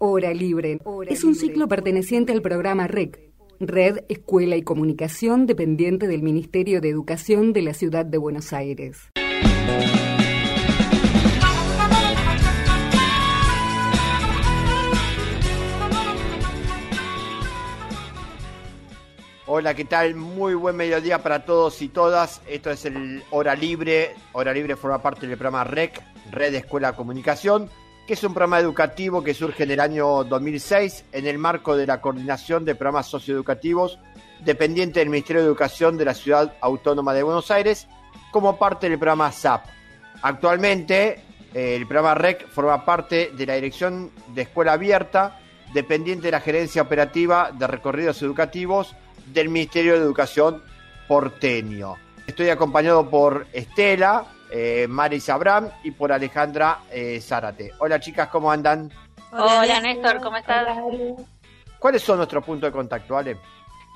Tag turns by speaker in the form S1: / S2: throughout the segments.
S1: Hora Libre es un ciclo perteneciente al programa REC, Red Escuela y Comunicación, dependiente del Ministerio de Educación de la Ciudad de Buenos Aires.
S2: Hola, ¿qué tal? Muy buen mediodía para todos y todas. Esto es el Hora Libre. Hora Libre forma parte del programa REC, Red Escuela Comunicación, que es un programa educativo que surge en el año 2006 en el marco de la coordinación de programas socioeducativos dependiente del Ministerio de Educación de la Ciudad Autónoma de Buenos Aires como parte del programa SAP. Actualmente, eh, el programa REC forma parte de la Dirección de Escuela Abierta, dependiente de la Gerencia Operativa de Recorridos Educativos del Ministerio de Educación porteño. Estoy acompañado por Estela, eh, Maris Abraham y por Alejandra eh, Zárate. Hola chicas, ¿cómo andan?
S3: Hola, Néstor, ¿cómo estás?
S2: ¿Cuáles son nuestros puntos de contacto, Ale?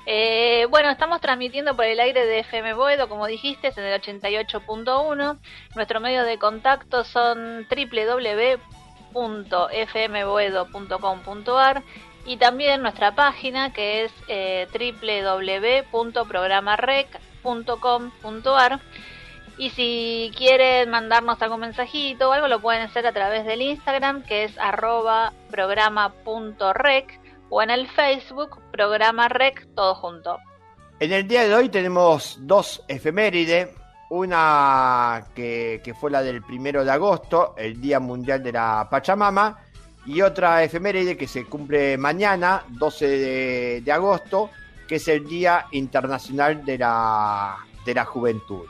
S3: Eh, bueno, estamos transmitiendo por el aire de FM Boedo, como dijiste, es en el 88.1. Nuestro medio de contacto son www.fmboedo.com.ar y también nuestra página que es eh, www.programarec.com.ar y si quieren mandarnos algún mensajito o algo lo pueden hacer a través del Instagram que es arroba programa.rec o en el Facebook programa rec todo junto.
S2: En el día de hoy tenemos dos efemérides, una que, fue la del primero de agosto, el Día Mundial de la Pachamama, y otra efeméride que se cumple mañana, 12 de, agosto, que es el Día Internacional de la, de la Juventud.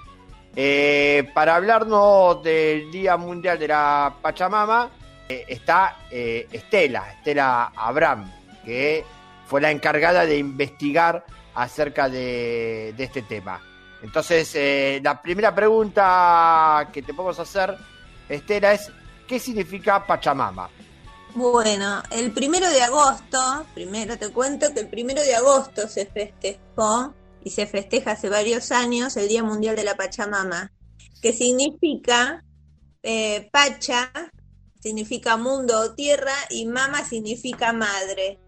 S2: Eh, para hablarnos del Día Mundial de la Pachamama, eh, está eh, Estela, Estela Abraham, que fue la encargada de investigar acerca de, de este tema. Entonces, la primera pregunta que te podemos hacer, Estela, es ¿qué significa Pachamama?
S4: Bueno, el primero de agosto, primero te cuento que el primero de agosto se festejó y se festeja hace varios años el Día Mundial de la Pachamama, que significa eh, Pacha, significa mundo o tierra, y mama significa madre.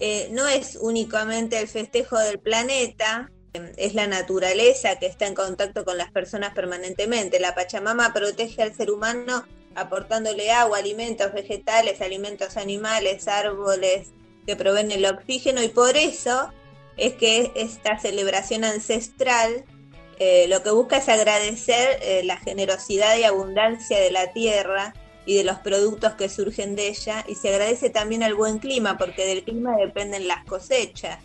S4: Eh, no es únicamente el festejo del planeta, es la naturaleza que está en contacto con las personas permanentemente. La Pachamama protege al ser humano aportándole agua, alimentos vegetales, alimentos animales, árboles que proveen el oxígeno y por eso es que esta celebración ancestral eh, lo que busca es agradecer eh, la generosidad y abundancia de la tierra y de los productos que surgen de ella y se agradece también al buen clima porque del clima dependen las cosechas.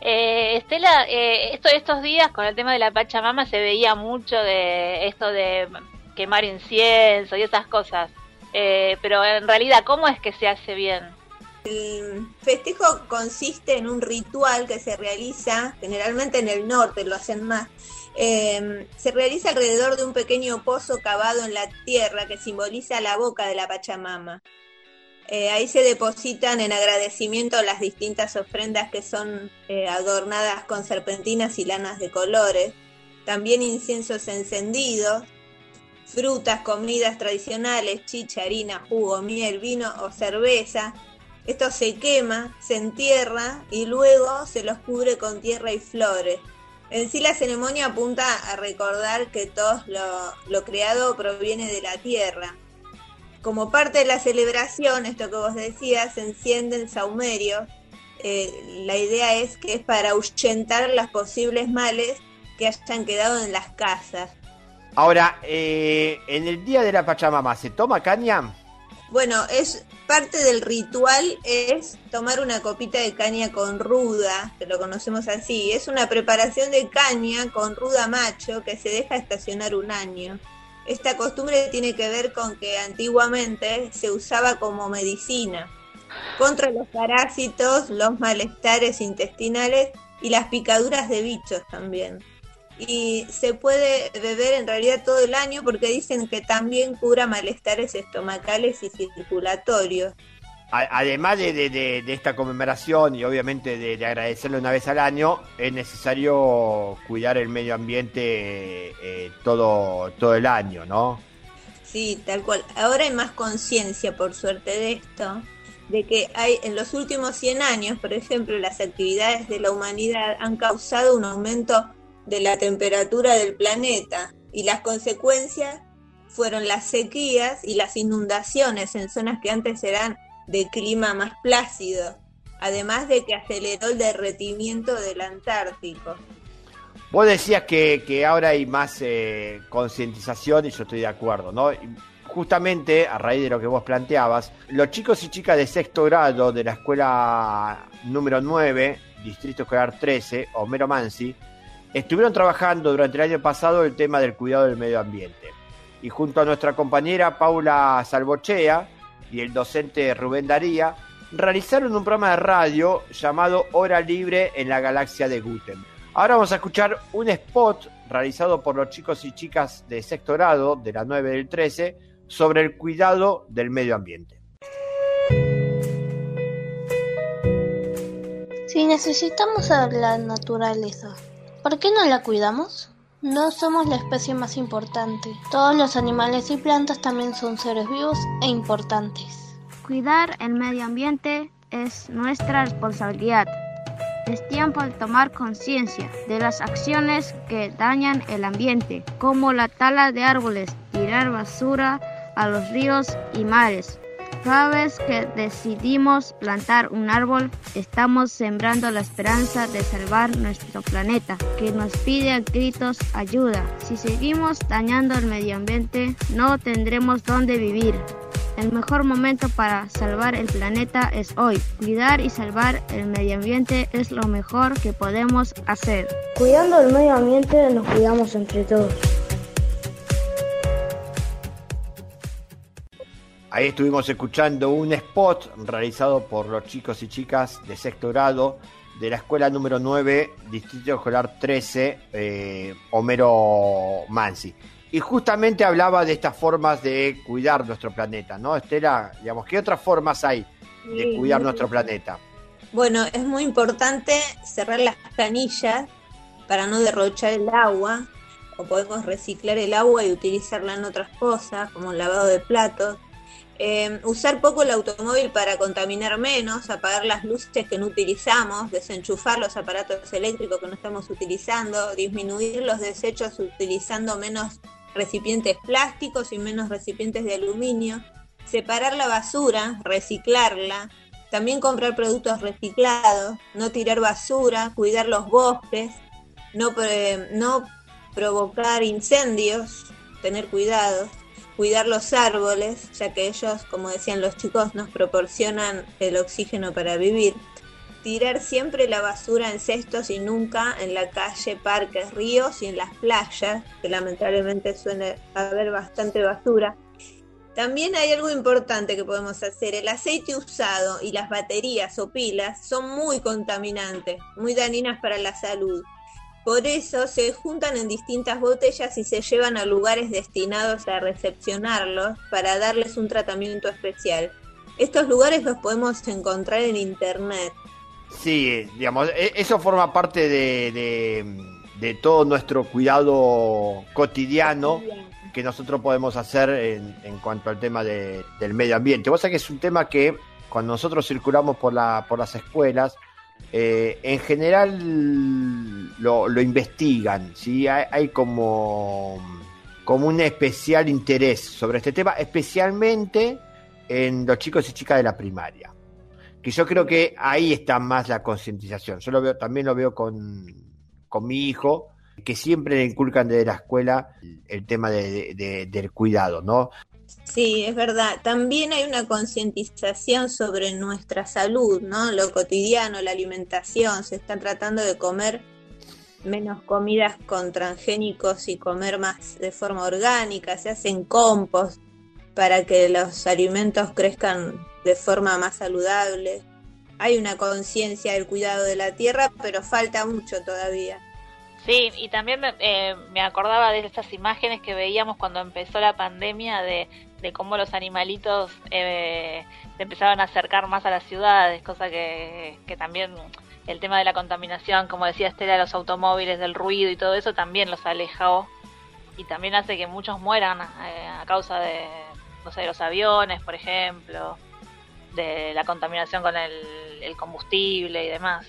S3: Eh, Estela, esto, estos días con el tema de la Pachamama se veía mucho de esto de quemar incienso y esas cosas. Eh, pero en realidad, ¿cómo es que se hace bien?
S4: El festejo consiste en un ritual que se realiza, generalmente en el norte lo hacen más, em, se realiza alrededor de un pequeño pozo cavado en la tierra que simboliza la boca de la Pachamama. Eh, ahí se depositan en agradecimiento las distintas ofrendas que son eh, adornadas con serpentinas y lanas de colores, también inciensos encendidos, frutas, comidas tradicionales, chicha, harina, jugo, miel, vino o cerveza. Esto se quema, se entierra y luego se los cubre con tierra y flores. En sí la ceremonia apunta a recordar que todo lo, creado proviene de la tierra. Como parte de la celebración, esto que vos decías, se encienden saumerios. Eh, la idea es que es para ahuyentar los posibles males que hayan quedado en las casas.
S2: Ahora, eh, en el día de la Pachamama, ¿se toma caña?
S4: Bueno, es parte del ritual es tomar una copita de caña con ruda, que lo conocemos así. Es una preparación de caña con ruda macho que se deja estacionar un año. Esta costumbre tiene que ver con que antiguamente se usaba como medicina contra los parásitos, los malestares intestinales y las picaduras de bichos también y se puede beber en realidad todo el año porque dicen que también cura malestares estomacales y circulatorios.
S2: Además de, esta conmemoración y obviamente de, agradecerle una vez al año, es necesario cuidar el medio ambiente eh, todo, todo el año, ¿no?
S4: Sí, tal cual. Ahora hay más conciencia, por suerte, de esto. de que hay en los últimos 100 años, por ejemplo, las actividades de la humanidad han causado un aumento de la temperatura del planeta y las consecuencias fueron las sequías y las inundaciones en zonas que antes eran de clima más plácido, además de que aceleró el derretimiento del Antártico.
S2: Vos decías que, ahora hay más eh, concientización y yo estoy de acuerdo, ¿no? Justamente a raíz de lo que vos planteabas, los chicos y chicas de sexto grado de la escuela número 9, Distrito Escolar 13, Homero Mansi, estuvieron trabajando durante el año pasado el tema del cuidado del medio ambiente. Y junto a nuestra compañera Paula Salvochea y el docente Rubén Daría, realizaron un programa de radio llamado Hora Libre en la galaxia de Gutenberg. Ahora vamos a escuchar un spot realizado por los chicos y chicas de sexto grado, de la 9 del 13, sobre el cuidado del medio ambiente.
S5: Si necesitamos a la naturaleza, ¿por qué no la cuidamos? No somos la especie más importante. Todos los animales y plantas también son seres vivos e importantes.
S6: Cuidar el medio ambiente es nuestra responsabilidad. Es tiempo de tomar conciencia de las acciones que dañan el ambiente, como la tala de árboles, tirar basura a los ríos y mares. Cada vez que decidimos plantar un árbol, estamos sembrando la esperanza de salvar nuestro planeta, que nos pide a gritos ayuda. Si seguimos dañando el medio ambiente, no tendremos dónde vivir. El mejor momento para salvar el planeta es hoy. Cuidar y salvar el medio ambiente es lo mejor que podemos hacer.
S7: Cuidando el medio ambiente nos cuidamos entre todos.
S2: Ahí estuvimos escuchando un spot realizado por los chicos y chicas de sexto grado de la escuela número 9, Distrito Escolar 13, eh, Homero Mansi. Y justamente hablaba de estas formas de cuidar nuestro planeta, ¿no, Estela? Digamos, ¿qué otras formas hay de cuidar nuestro planeta?
S4: Bueno, es muy importante cerrar las canillas para no derrochar el agua, o podemos reciclar el agua y utilizarla en otras cosas, como el lavado de platos. Eh, usar poco el automóvil para contaminar menos, apagar las luces que no utilizamos, desenchufar los aparatos eléctricos que no estamos utilizando, disminuir los desechos utilizando menos recipientes plásticos y menos recipientes de aluminio, separar la basura, reciclarla, también comprar productos reciclados, no tirar basura, cuidar los bosques, no, no provocar incendios, tener cuidado, cuidar los árboles, ya que ellos, como decían los chicos, nos proporcionan el oxígeno para vivir tirar siempre la basura en cestos y nunca en la calle, parques, ríos y en las playas, que lamentablemente suele haber bastante basura. También hay algo importante que podemos hacer. El aceite usado y las baterías o pilas son muy contaminantes, muy dañinas para la salud. Por eso se juntan en distintas botellas y se llevan a lugares destinados a recepcionarlos para darles un tratamiento especial. Estos lugares los podemos encontrar en internet.
S2: Sí, digamos, e, eso forma parte de, de, todo nuestro cuidado cotidiano que nosotros podemos hacer en, en cuanto al tema de, del medio ambiente. Vos sabés que es un tema que cuando nosotros circulamos por, la, por las escuelas, eh, en general lo, lo investigan, ¿sí? hay, como, como un especial interés sobre este tema, especialmente en los chicos y chicas de la primaria que yo creo que ahí está más la concientización. Yo lo veo, también lo veo con, mi hijo, que siempre le inculcan desde la escuela el tema del cuidado, ¿no?
S4: Sí, es verdad. También hay una concientización sobre nuestra salud, ¿no? Lo cotidiano, la alimentación. Se están tratando de comer menos comidas con transgénicos y comer más de forma orgánica. Se hacen compost para que los alimentos crezcan de forma más saludable. Hay una conciencia del cuidado de la tierra, pero falta mucho todavía.
S3: Sí, y también me, eh, acordaba de estas imágenes que veíamos cuando empezó la pandemia de, cómo los animalitos eh, se empezaban a acercar más a las ciudades, cosa que, también el tema de la contaminación, como decía Estela, los automóviles, del ruido y todo eso también los alejó y también hace que muchos mueran eh, a causa de, no sé, de los aviones, por ejemplo. de la contaminación con el, combustible y demás.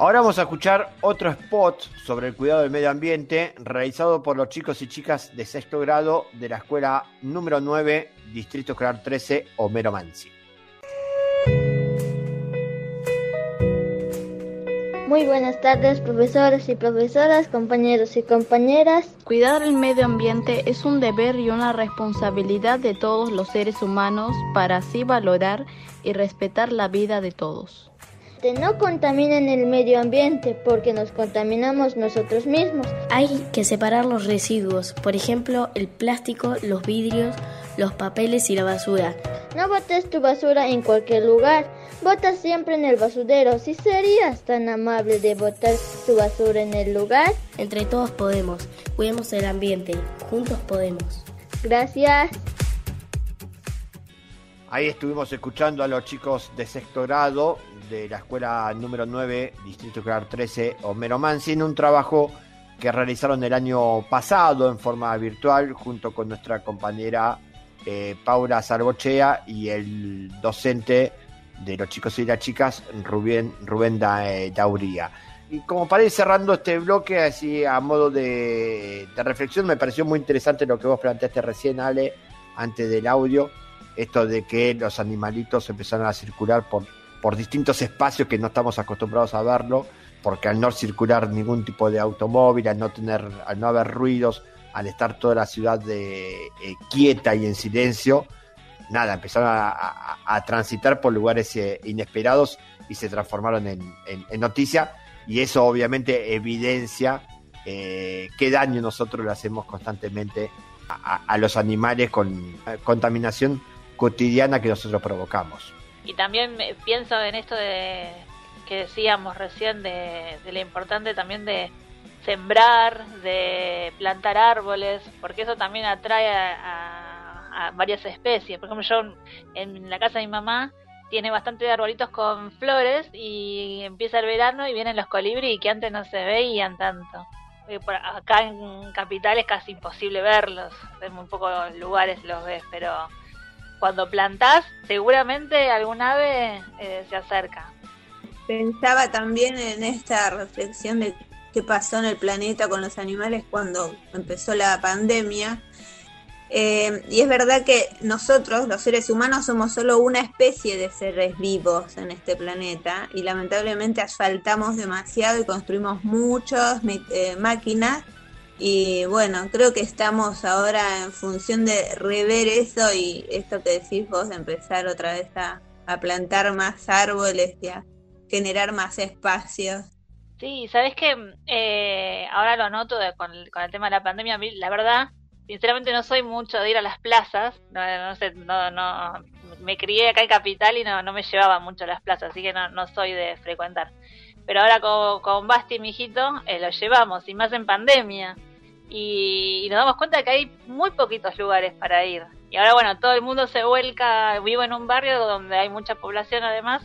S2: Ahora vamos a escuchar otro spot sobre el cuidado del medio ambiente realizado por los chicos y chicas de sexto grado de la escuela número 9, Distrito Escolar 13, Homero Mansi.
S7: Muy buenas tardes, profesores y profesoras, compañeros y compañeras.
S6: Cuidar el medio ambiente es un deber y una responsabilidad de todos los seres humanos para así valorar y respetar la vida de todos.
S7: Que no contaminen el medio ambiente porque nos contaminamos nosotros mismos.
S8: Hay que separar los residuos, por ejemplo, el plástico, los vidrios, los papeles y la basura.
S7: No botes tu basura en cualquier lugar Bota siempre en el basurero. Si serías tan amable de botar tu basura en el lugar.
S8: Entre todos podemos. Cuidemos el ambiente. Juntos podemos.
S7: Gracias.
S2: Ahí estuvimos escuchando a los chicos de sexto grado de la escuela número 9, Distrito Escolar 13, Homero Mansi, en un trabajo que realizaron el año pasado en forma virtual junto con nuestra compañera eh, Paula Sarbochea y el docente de los chicos y las chicas, Rubén, Rubén eh, Dauría. Y como para ir cerrando este bloque, así a modo de, reflexión, me pareció muy interesante lo que vos planteaste recién, Ale, antes del audio, esto de que los animalitos empezaron a circular por, por distintos espacios que no estamos acostumbrados a verlo, porque al no circular ningún tipo de automóvil, al no tener, al no haber ruidos, al estar toda la ciudad de, eh, quieta y en silencio, nada, empezaron a, transitar por lugares eh, inesperados y se transformaron en, noticia. Y eso obviamente evidencia eh, qué daño nosotros le hacemos constantemente a, los animales con contaminación cotidiana que nosotros provocamos.
S3: Y también pienso en esto de que decíamos recién de, de lo importante también de sembrar, de plantar árboles, porque eso también atrae a varias especies. Por ejemplo, yo en la casa de mi mamá tiene bastante arbolitos con flores y empieza el verano y vienen los colibrí que antes no se veían tanto. Por acá en Capital es casi imposible verlos, en muy pocos lugares los ves, pero cuando plantás seguramente algún ave eh, se acerca.
S4: Pensaba también en esta reflexión de qué pasó en el planeta con los animales cuando empezó la pandemia eh, y es verdad que nosotros, los seres humanos, somos solo una especie de seres vivos en este planeta y lamentablemente asfaltamos demasiado y construimos muchas eh, máquinas y bueno, creo que estamos ahora en función de rever eso y esto que decís vos, de empezar otra vez a, plantar más árboles y a generar más espacios.
S3: Sí, sabes que eh, ahora lo noto con, el tema de la pandemia, la verdad sinceramente no soy mucho de ir a las plazas, no, sé, no, no, me crié acá en Capital y no, no me llevaba mucho a las plazas, así que no, no soy de frecuentar. Pero ahora con, con Basti, mi hijito, eh, lo llevamos, y más en pandemia. Y, nos damos cuenta que hay muy poquitos lugares para ir. Y ahora, bueno, todo el mundo se vuelca, vivo en un barrio donde hay mucha población además,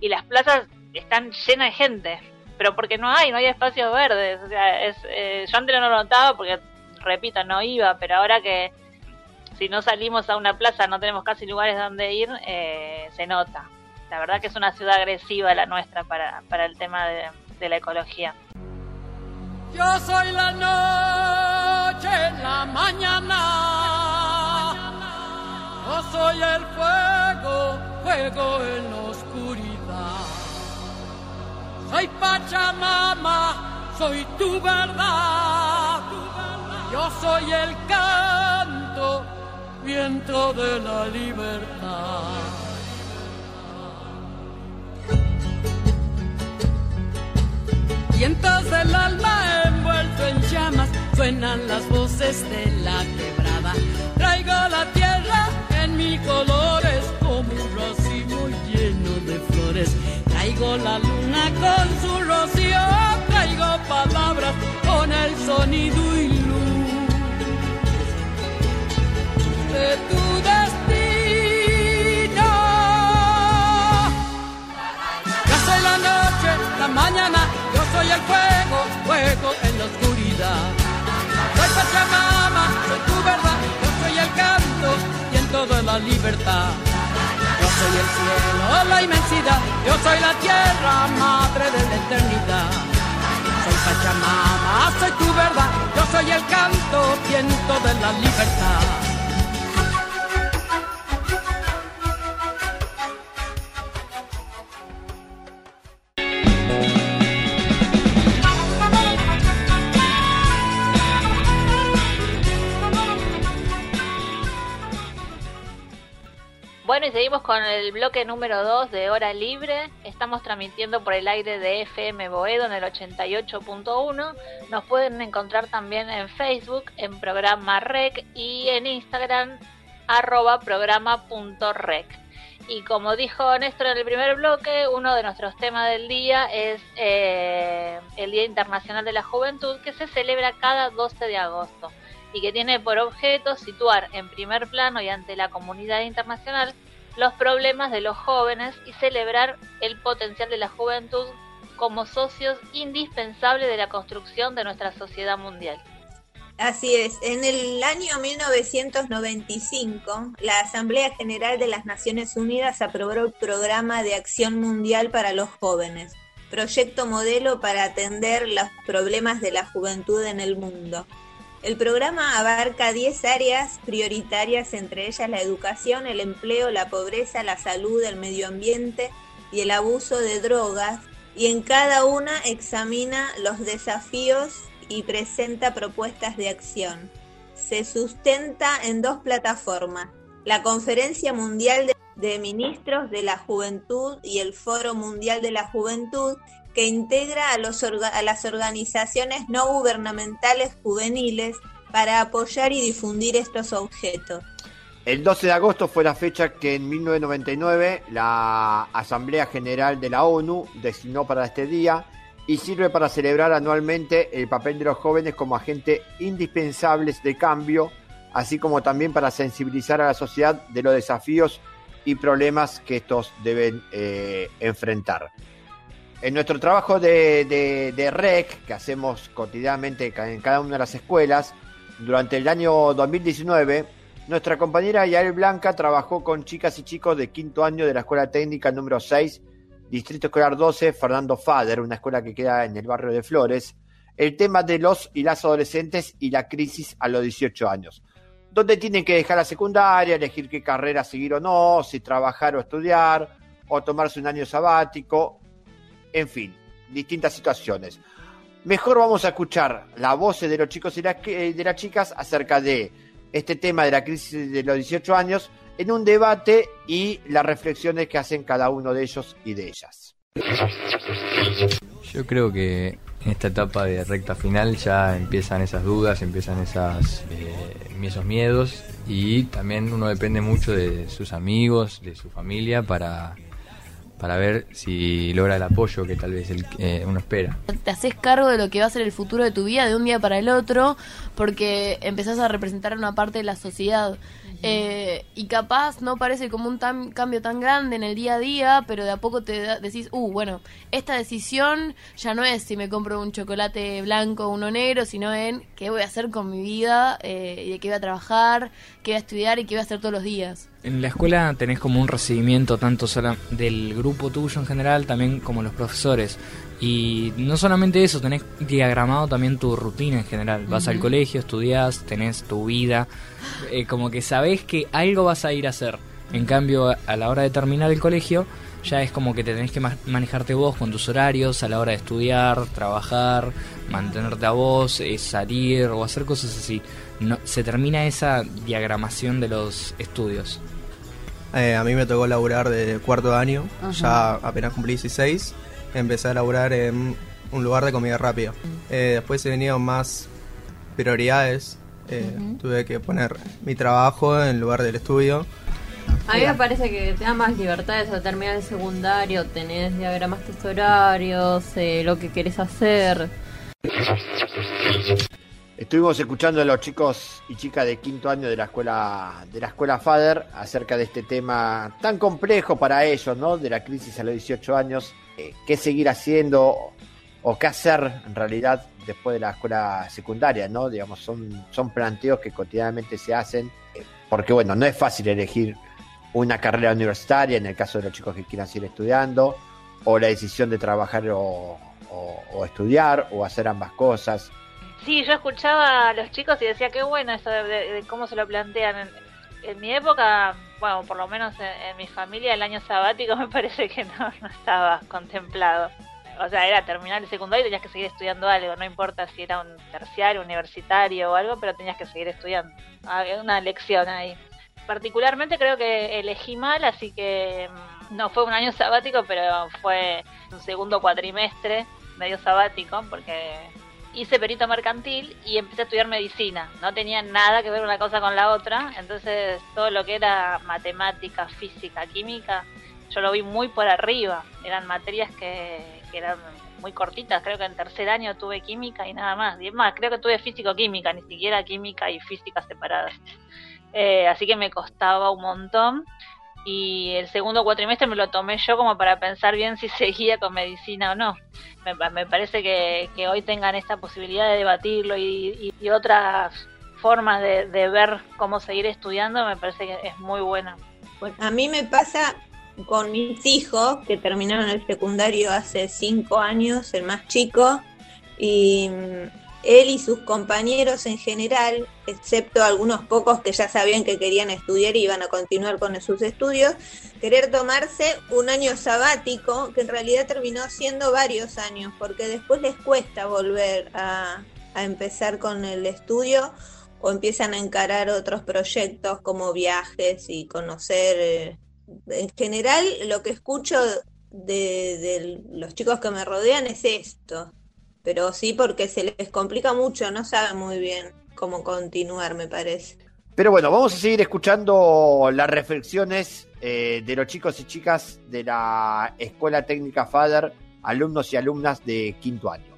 S3: y las plazas están llenas de gente. Pero porque no hay, no hay espacios verdes. O sea, es, eh, yo antes no lo notaba porque repito, no iba, pero ahora que si no salimos a una plaza no tenemos casi lugares donde ir, eh, se nota. La verdad que es una ciudad agresiva la nuestra para, para el tema de, la ecología.
S9: Yo soy la noche en la mañana. Yo soy el fuego, fuego en la oscuridad. Soy Pachamama, soy tu verdad. Yo soy el canto, viento de la libertad. Vientos del alma envuelto en llamas, suenan las voces de la quebrada. Traigo la tierra en mis colores como un racimo lleno de flores. Traigo la luna con su rocío, traigo palabras con el sonido y luz de tu destino. Yo soy la noche, la mañana, yo soy el fuego, fuego en la oscuridad. Pachamama, soy tu verdad, yo soy el canto y en toda la libertad. Yo soy el cielo, la inmensidad, yo soy la tierra, madre de la eternidad. Soy Pachamama, soy tu verdad, yo soy el canto, viento de la libertad.
S3: Bueno, y seguimos con el bloque número 2 de Hora Libre. Estamos transmitiendo por el aire de FM Boedo en el 88.1. Nos pueden encontrar también en Facebook, en programa REC y en Instagram, arroba programa.rec. Y como dijo Néstor en el primer bloque, uno de nuestros temas del día es eh, el Día Internacional de la Juventud, que se celebra cada 12 de agosto y que tiene por objeto situar en primer plano y ante la comunidad internacional los problemas de los jóvenes y celebrar el potencial de la juventud como socios indispensables de la construcción de nuestra sociedad mundial.
S4: Así es, en el año 1995, la Asamblea General de las Naciones Unidas aprobó el Programa de Acción Mundial para los Jóvenes, proyecto modelo para atender los problemas de la juventud en el mundo. El programa abarca 10 áreas prioritarias, entre ellas la educación, el empleo, la pobreza, la salud, el medio ambiente y el abuso de drogas, y en cada una examina los desafíos y presenta propuestas de acción. Se sustenta en dos plataformas, la Conferencia Mundial de Ministros de la Juventud y el Foro Mundial de la Juventud, que integra a, los las organizaciones no gubernamentales juveniles para apoyar y difundir estos objetos.
S2: El 12 de agosto fue la fecha que en 1999 la Asamblea General de la ONU designó para este día y sirve para celebrar anualmente el papel de los jóvenes como agentes indispensables de cambio, así como también para sensibilizar a la sociedad de los desafíos y problemas que estos deben eh, enfrentar. En nuestro trabajo de, REC, que hacemos cotidianamente en cada una de las escuelas, durante el año 2019, nuestra compañera Yael Blanca trabajó con chicas y chicos de quinto año de la Escuela Técnica número 6, Distrito Escolar 12, Fernando Fader, una escuela que queda en el barrio de Flores, el tema de los y las adolescentes y la crisis a los 18 años, donde tienen que dejar la secundaria, elegir qué carrera seguir o no, si trabajar o estudiar, o tomarse un año sabático, en fin, distintas situaciones. Mejor vamos a escuchar la voz de los chicos y eh, de las chicas acerca de este tema de la crisis de los 18 años en un debate y las reflexiones que hacen cada uno de ellos y de ellas.
S10: Yo creo que en esta etapa de recta final ya empiezan esas dudas, empiezan esas, eh, esos miedos y también uno depende mucho de sus amigos, de su familia para para ver si logra el apoyo que tal vez el, eh, uno espera.
S11: Te haces cargo de lo que va a ser el futuro de tu vida de un día para el otro porque empezás a representar una parte de la sociedad. Eh, y capaz no parece como un cambio tan grande en el día a día, pero de a poco te decís, uh, bueno, esta decisión ya no es si me compro un chocolate blanco o uno negro, sino en qué voy a hacer con mi vida, eh, y de qué voy a trabajar, qué voy a estudiar y qué voy a hacer todos los días.
S12: En la escuela tenés como un recibimiento tanto del grupo tuyo en general, también como los profesores. Y no solamente eso, tenés diagramado también tu rutina en general. Vas al colegio, estudias, tenés tu vida, eh, como que sabés que algo vas a ir a hacer. En cambio, a la hora de terminar el colegio, ya es como que te tenés que manejarte vos con tus horarios a la hora de estudiar, trabajar, mantenerte a vos, eh, salir o hacer cosas así. No, se termina esa diagramación de los estudios.
S13: Eh, a mí me tocó laburar de cuarto año, ya apenas cumplí 16 empecé a laburar en un lugar de comida rápida. Eh, después se venían más prioridades. Eh, tuve que poner mi trabajo en lugar del estudio.
S14: A mí me parece que te da más libertades al terminar el secundario, tenés diagramas tus horarios, eh, lo que querés hacer.
S2: Estuvimos escuchando a los chicos y chicas de quinto año de la escuela de la escuela Fader acerca de este tema tan complejo para ellos, ¿no? De la crisis a los 18 años, eh, qué seguir haciendo o qué hacer en realidad después de la escuela secundaria, ¿no? Digamos, son, son planteos que cotidianamente se hacen, eh, porque bueno, no es fácil elegir una carrera universitaria, en el caso de los chicos que quieran seguir estudiando, o la decisión de trabajar o, estudiar, o hacer ambas cosas.
S3: Sí, yo escuchaba a los chicos y decía, qué bueno eso de, cómo se lo plantean. En, mi época, bueno, por lo menos en, mi familia, el año sabático me parece que no, no estaba contemplado o sea, era terminar el secundario y tenías que seguir estudiando algo, no importa si era un terciario, universitario o algo, pero tenías que seguir estudiando. Había una lección ahí. Particularmente creo que elegí mal, así que mm, no fue un año sabático, pero fue un segundo cuatrimestre medio sabático, porque hice perito mercantil y empecé a estudiar medicina. No tenía nada que ver una cosa con la otra, entonces todo lo que era matemática, física, química, yo lo vi muy por arriba. Eran materias que que eran muy cortitas, creo que en tercer año tuve química y nada más, y más, creo que tuve físico-química, ni siquiera química y física separadas. Eh, así que me costaba un montón y el segundo cuatrimestre me lo tomé yo como para pensar bien si seguía con medicina o no. Me, parece que, hoy tengan esta posibilidad de debatirlo y, otras formas de, de, ver cómo seguir estudiando, me parece que es muy buena.
S4: Bueno, a mí me pasa con mis hijos que terminaron el secundario hace cinco años, el más chico, y él y sus compañeros en general, excepto algunos pocos que ya sabían que querían estudiar y iban a continuar con sus estudios, querer tomarse un año sabático, que en realidad terminó siendo varios años, porque después les cuesta volver a, empezar con el estudio o empiezan a encarar otros proyectos como viajes y conocer eh, en general lo que escucho de, los chicos que me rodean es esto, pero sí porque se les complica mucho, no saben muy bien cómo continuar, me parece.
S2: Pero bueno, vamos a seguir escuchando las reflexiones eh, de los chicos y chicas de la Escuela Técnica FADER, alumnos y alumnas de quinto año.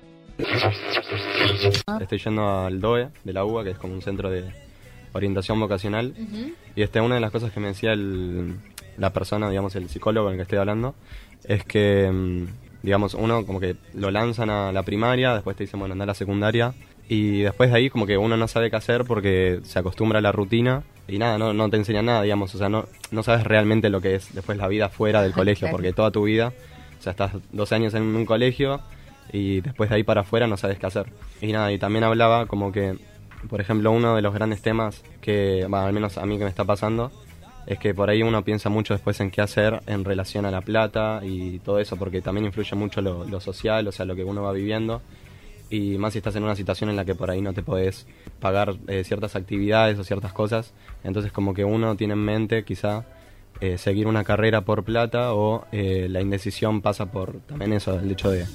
S15: Estoy yendo al DOE de la UBA, que es como un centro de orientación vocacional. Y este, una de las cosas que me decía el, la persona, digamos, el psicólogo con el que estoy hablando, es que, mm, digamos, uno como que lo lanzan a la primaria, después te dicen, bueno, anda a la secundaria, y después de ahí como que uno no sabe qué hacer porque se acostumbra a la rutina y nada, no, no te enseñan nada, digamos, o sea, no, no sabes realmente lo que es después la vida fuera del colegio, porque toda tu vida, o sea, estás 12 años en un colegio y después de ahí para afuera no sabes qué hacer. Y nada, y también hablaba como que, por ejemplo, uno de los grandes temas que, bueno, al menos a mí que me está pasando, es que por ahí uno piensa mucho después en qué hacer en relación a la plata y todo eso, porque también influye mucho lo, social, o sea, lo que uno va viviendo. Y más si estás en una situación en la que por ahí no te podés pagar eh, ciertas actividades o ciertas cosas. Entonces como que uno tiene en mente quizá eh, seguir una carrera por plata o eh, la indecisión pasa por también eso, el hecho de,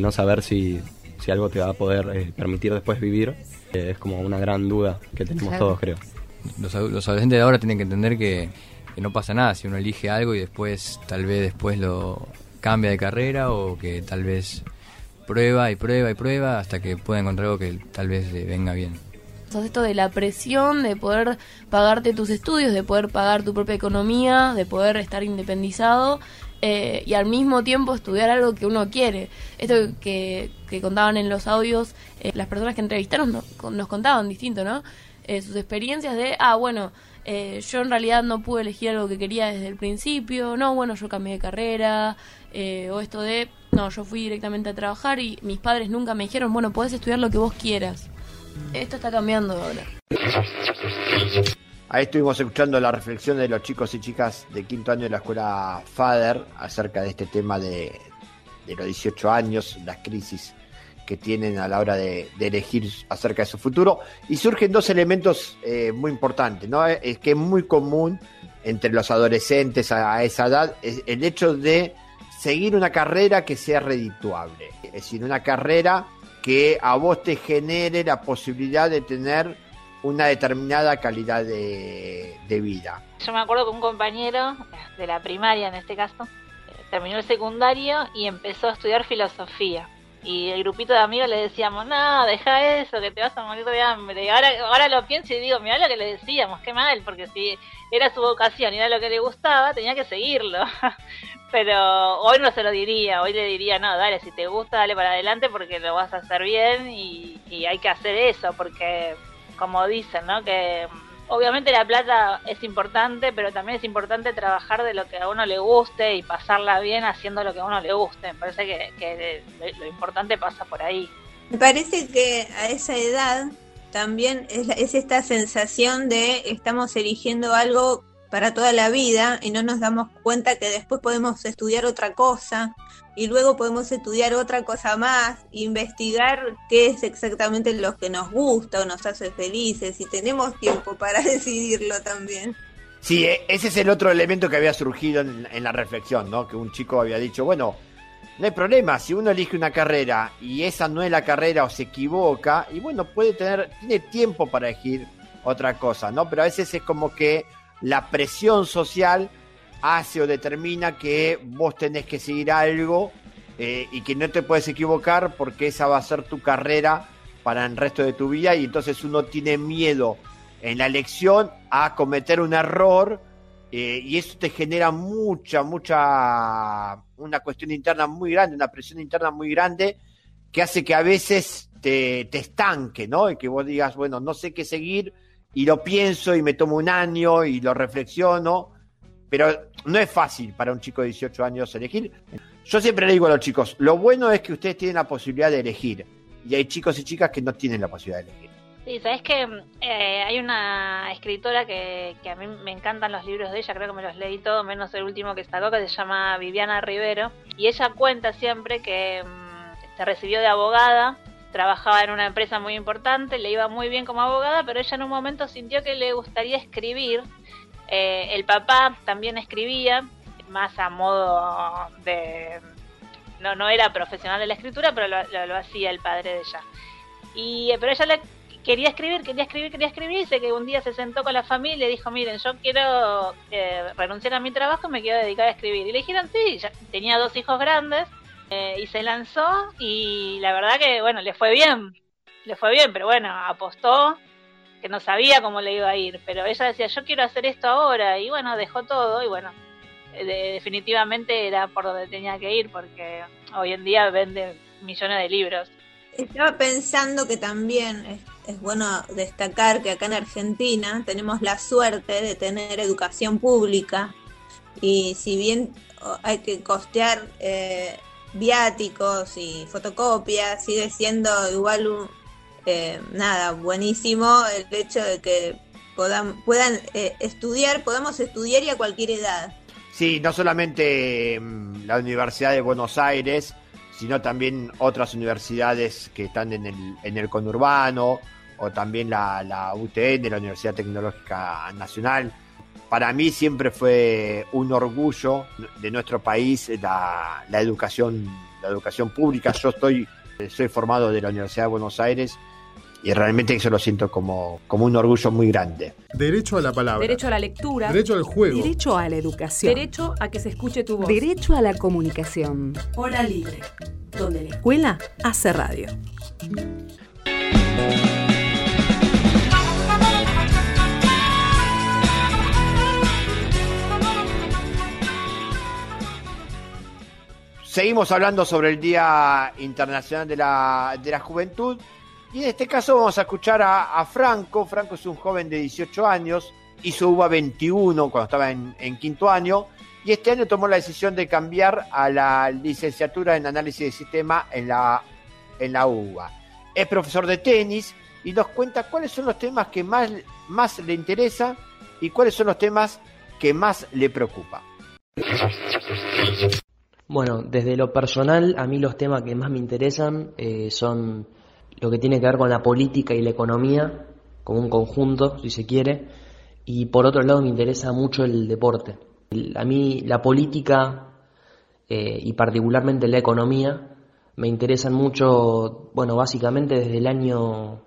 S15: no saber si, si, algo te va a poder permitir después vivir. es como una gran duda que tenemos todos, creo
S10: los, adolescentes de ahora tienen que entender que, no pasa nada si uno elige algo y después tal vez después lo cambia de carrera o que tal vez prueba y prueba y prueba hasta que pueda encontrar algo que tal vez le venga bien.
S11: esto de la presión de poder pagarte tus estudios, de poder pagar tu propia economía, de poder estar independizado eh, y al mismo tiempo estudiar algo que uno quiere. Esto que, contaban en los audios, eh, las personas que entrevistaron nos contaban distinto, ¿no? Eh, sus experiencias de, ah, bueno, eh, yo en realidad no pude elegir algo que quería desde el principio, no, bueno, yo cambié de carrera, eh, o esto de, no, yo fui directamente a trabajar y mis padres nunca me dijeron, bueno, puedes estudiar lo que vos quieras. Esto está cambiando ahora.
S2: Ahí estuvimos escuchando la reflexión de los chicos y chicas de quinto año de la escuela FADER acerca de este tema de, de los 18 años, las crisis que tienen a la hora de, elegir acerca de su futuro. Y surgen dos elementos eh, muy importantes, ¿no? Es que es muy común entre los adolescentes a, esa edad el hecho de seguir una carrera que sea redituable. Es decir, una carrera que a vos te genere la posibilidad de tener una determinada calidad de, de vida.
S3: Yo me acuerdo que un compañero de la primaria, en este caso, eh, terminó el secundario y empezó a estudiar filosofía y el grupito de amigos le decíamos, no, deja eso, que te vas a morir de hambre. Y ahora, ahora lo pienso y digo, mira lo que le decíamos, qué mal, porque si era su vocación y era lo que le gustaba, tenía que seguirlo. Pero hoy no se lo diría, hoy le diría, no, dale, si te gusta, dale para adelante porque lo vas a hacer bien y, hay que hacer eso, porque como dicen, ¿no? Que obviamente la plata es importante, pero también es importante trabajar de lo que a uno le guste y pasarla bien haciendo lo que a uno le guste. Me parece que, lo importante pasa por ahí.
S4: Me parece que a esa edad también es, es esta sensación de estamos eligiendo algo para toda la vida y no nos damos cuenta que después podemos estudiar otra cosa y luego podemos estudiar otra cosa más, investigar qué es exactamente lo que nos gusta o nos hace felices y tenemos tiempo para decidirlo también.
S2: Sí, e, ese es el otro elemento que había surgido en, la reflexión, ¿no? Que un chico había dicho, bueno, no hay problema, si uno elige una carrera y esa no es la carrera o se equivoca, y bueno, puede tener, tiene tiempo para elegir otra cosa, ¿no? Pero a veces es como que la presión social hace o determina que vos tenés que seguir algo eh, y que no te puedes equivocar porque esa va a ser tu carrera para el resto de tu vida y entonces uno tiene miedo en la elección a cometer un error eh, y eso te genera mucha, mucha, una cuestión interna muy grande, una presión interna muy grande que hace que a veces te, te estanque, ¿no? Y que vos digas, bueno, no sé qué seguir y lo pienso y me tomo un año y lo reflexiono pero no es fácil para un chico de 18 años elegir. Yo siempre le digo a los chicos, lo bueno es que ustedes tienen la posibilidad de elegir. Y hay chicos y chicas que no tienen la posibilidad de elegir.
S3: Sí, sabes que eh, hay una escritora que, que, a mí me encantan los libros de ella, creo que me los leí todos, menos el último que sacó, que se llama Viviana Rivero. Y ella cuenta siempre que mm, se recibió de abogada, trabajaba en una empresa muy importante, le iba muy bien como abogada, pero ella en un momento sintió que le gustaría escribir eh, el papá también escribía, más a modo de... No, no era profesional de la escritura, pero lo, hacía el padre de ella. Y, eh, pero ella le quería escribir, quería escribir, quería escribir, y que un día se sentó con la familia y le dijo, miren, yo quiero eh, renunciar a mi trabajo y me quiero dedicar a escribir. Y le dijeron, sí, tenía dos hijos grandes, y se lanzó, y la verdad que, bueno, le fue bien, le fue bien, pero bueno, apostó que no sabía cómo le iba a ir, pero ella decía, yo quiero hacer esto ahora, y bueno, dejó todo, y bueno, definitivamente era por donde tenía que ir, porque hoy en día vende millones de libros.
S4: Estaba pensando que también es, bueno destacar que acá en Argentina tenemos la suerte de tener educación pública, y si bien hay que costear eh, viáticos y fotocopias, sigue siendo igual un, eh, nada, buenísimo el hecho de que puedan, eh, estudiar, podamos estudiar y a cualquier edad.
S2: Sí, no solamente mm, la Universidad de Buenos Aires, sino también otras universidades que están en el, en el conurbano, o también la, la UTN, la Universidad Tecnológica Nacional. Para mí siempre fue un orgullo de nuestro país la, la educación, la educación pública. Yo estoy, soy formado de la Universidad de Buenos Aires y realmente eso lo siento como, como un orgullo muy grande.
S16: Derecho a la palabra.
S17: Derecho a la lectura.
S16: Derecho al juego.
S17: Derecho a la educación.
S1: Derecho a que se escuche tu voz. Derecho a la comunicación.
S17: Hora libre, donde la escuela hace radio.
S2: Seguimos hablando sobre el Día Internacional de la, de la Juventud y en este caso vamos a escuchar a, Franco. Franco es un joven de 18 años, hizo UBA 21 cuando estaba en, quinto año y este año tomó la decisión de cambiar a la licenciatura en análisis de sistema en la, en la UBA. Es profesor de tenis y nos cuenta cuáles son los temas que más, más le interesa y cuáles son los temas que más le preocupa.
S18: Bueno, desde lo personal, a mí los temas que más me interesan eh, son lo que tiene que ver con la política y la economía, como un conjunto, si se quiere, y por otro lado me interesa mucho el deporte. A mí la política eh, y particularmente la economía me interesan mucho, bueno, básicamente desde el año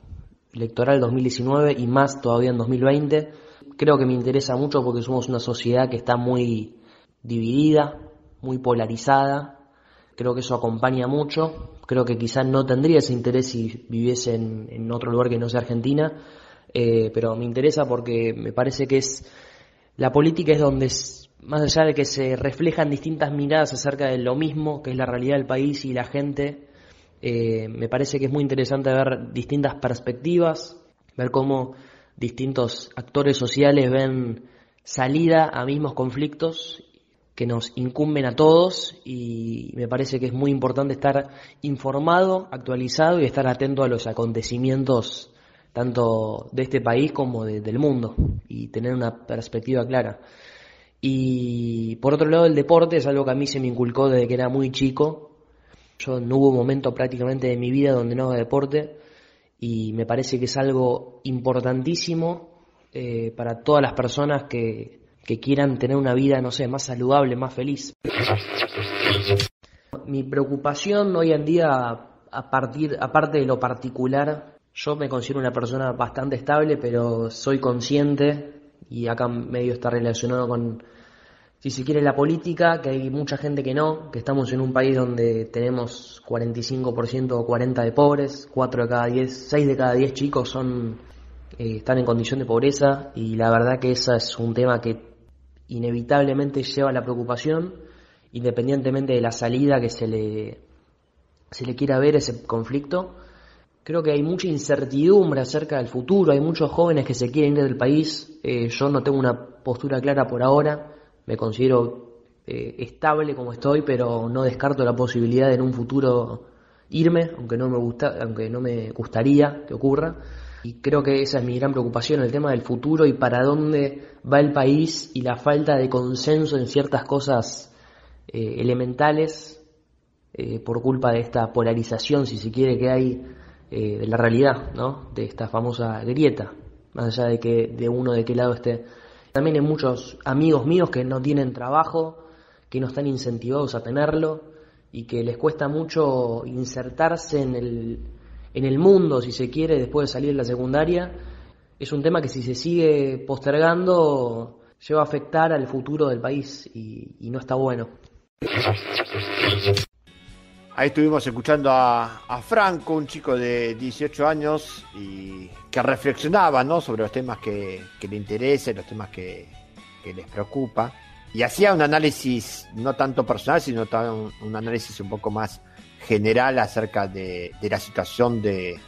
S18: electoral 2019 y más todavía en 2020. Creo que me interesa mucho porque somos una sociedad que está muy dividida, muy polarizada, creo que eso acompaña mucho, creo que quizás no tendría ese interés si viviese en, otro lugar que no sea Argentina, eh, pero me interesa porque me parece que es la política es donde más allá de que se reflejan distintas miradas acerca de lo mismo que es la realidad del país y la gente, eh, me parece que es muy interesante ver distintas perspectivas, ver cómo distintos actores sociales ven salida a mismos conflictos que nos incumben a todos y me parece que es muy importante estar informado, actualizado y estar atento a los acontecimientos tanto de este país como del mundo y tener una perspectiva clara. Y por otro lado el deporte es algo que a mí se me inculcó desde que era muy chico. Yo no hubo un momento prácticamente de mi vida donde no haga deporte y me parece que es algo importantísimo eh, para todas las personas que, que quieran tener una vida, no sé, más saludable, más feliz. Mi preocupación hoy en día, a partir, aparte de lo particular, yo me considero una persona bastante estable, pero soy consciente, y acá medio está relacionado con, si se quiere, la política, que hay mucha gente que no, que estamos en un país donde tenemos 45% o 40% de pobres, 4 de cada 10, 6 de cada 10 chicos son, eh, están en condición de pobreza, y la verdad que ese es un tema que inevitablemente lleva a la preocupación, independientemente de la salida que se le, se le quiera ver ese conflicto. Creo que hay mucha incertidumbre acerca del futuro, hay muchos jóvenes que se quieren ir del país. Eh, yo no tengo una postura clara por ahora, me considero eh, estable como estoy, pero no descarto la posibilidad de en un futuro irme, aunque no me gusta, aunque no me gustaría que ocurra. Y creo que esa es mi gran preocupación, el tema del futuro y para dónde va el país y la falta de consenso en ciertas cosas eh, elementales eh, por culpa de esta polarización, si se quiere, que hay eh, de la realidad, ¿no? De esta famosa grieta, más allá de que de uno de qué lado esté. También hay muchos amigos míos que no tienen trabajo, que no están incentivados a tenerlo y que les cuesta mucho insertarse en el en el mundo, si se quiere, después de salir de la secundaria, es un tema que si se sigue postergando lleva a afectar al futuro del país y, no está bueno.
S2: Ahí estuvimos escuchando a, Franco, un chico de 18 años y que reflexionaba ¿no? sobre los temas que, le interesan, los temas que, les preocupa. Y hacía un análisis no tanto personal, sino un análisis un poco más general acerca de, la situación de,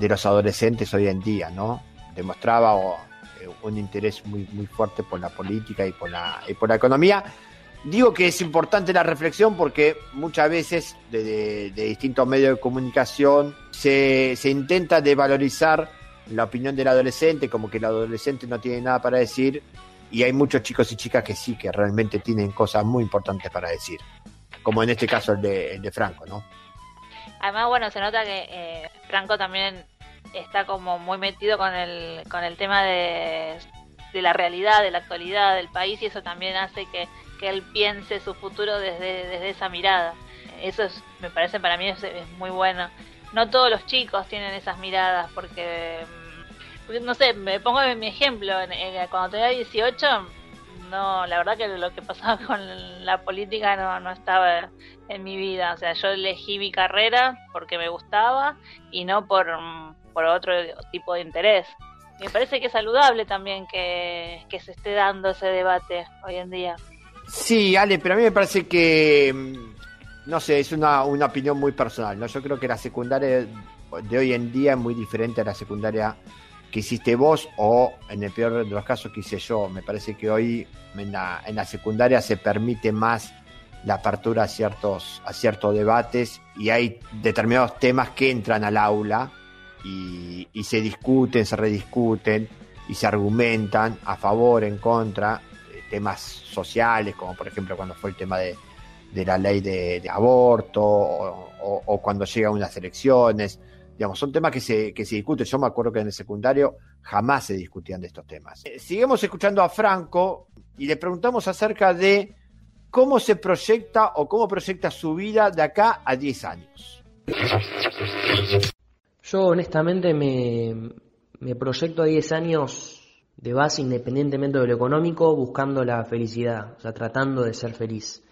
S2: los adolescentes hoy en día, ¿no? Demostraba eh, un interés muy, muy fuerte por la política y por la, economía. Digo que es importante la reflexión porque muchas veces de, distintos medios de comunicación se, se, intenta devalorizar la opinión del adolescente, como que el adolescente no tiene nada para decir, y hay muchos chicos y chicas que sí, que realmente tienen cosas muy importantes para decir como en este caso el de, Franco, ¿no?
S3: Además, bueno, se nota que eh, Franco también está como muy metido con el, con el tema de, de la realidad, de la actualidad del país y eso también hace que, que él piense su futuro desde, desde esa mirada. Eso es, me parece para mí es, muy bueno. No todos los chicos tienen esas miradas porque, mm, no sé, me pongo mi ejemplo, cuando tenía 18 no, la verdad que lo que pasaba con la política no, no estaba en mi vida. O sea, yo elegí mi carrera porque me gustaba y no por, por otro tipo de interés. Me parece que es saludable también que, que se esté dando ese debate hoy en día.
S2: Sí, Ale, pero a mí me parece que, mm, no sé, es una, una opinión muy personal, ¿no? Yo creo que la secundaria de hoy en día es muy diferente a la secundaria que hiciste vos o en el peor de los casos que hice yo. Me parece que hoy en la, en la secundaria se permite más la apertura a ciertos, a ciertos debates y hay determinados temas que entran al aula y, se discuten, se rediscuten y se argumentan a favor, en contra, temas sociales, como por ejemplo cuando fue el tema de, la ley de, aborto o, cuando llegan unas elecciones Digamos, son temas que se, que se discuten. Yo me acuerdo que en el secundario jamás se discutían de estos temas. Eh, seguimos escuchando a Franco y le preguntamos acerca de cómo se proyecta o cómo proyecta su vida de acá a 10 años.
S18: Yo honestamente me, me proyecto a 10 años de base independientemente de lo económico, buscando la felicidad, o sea, tratando de ser feliz.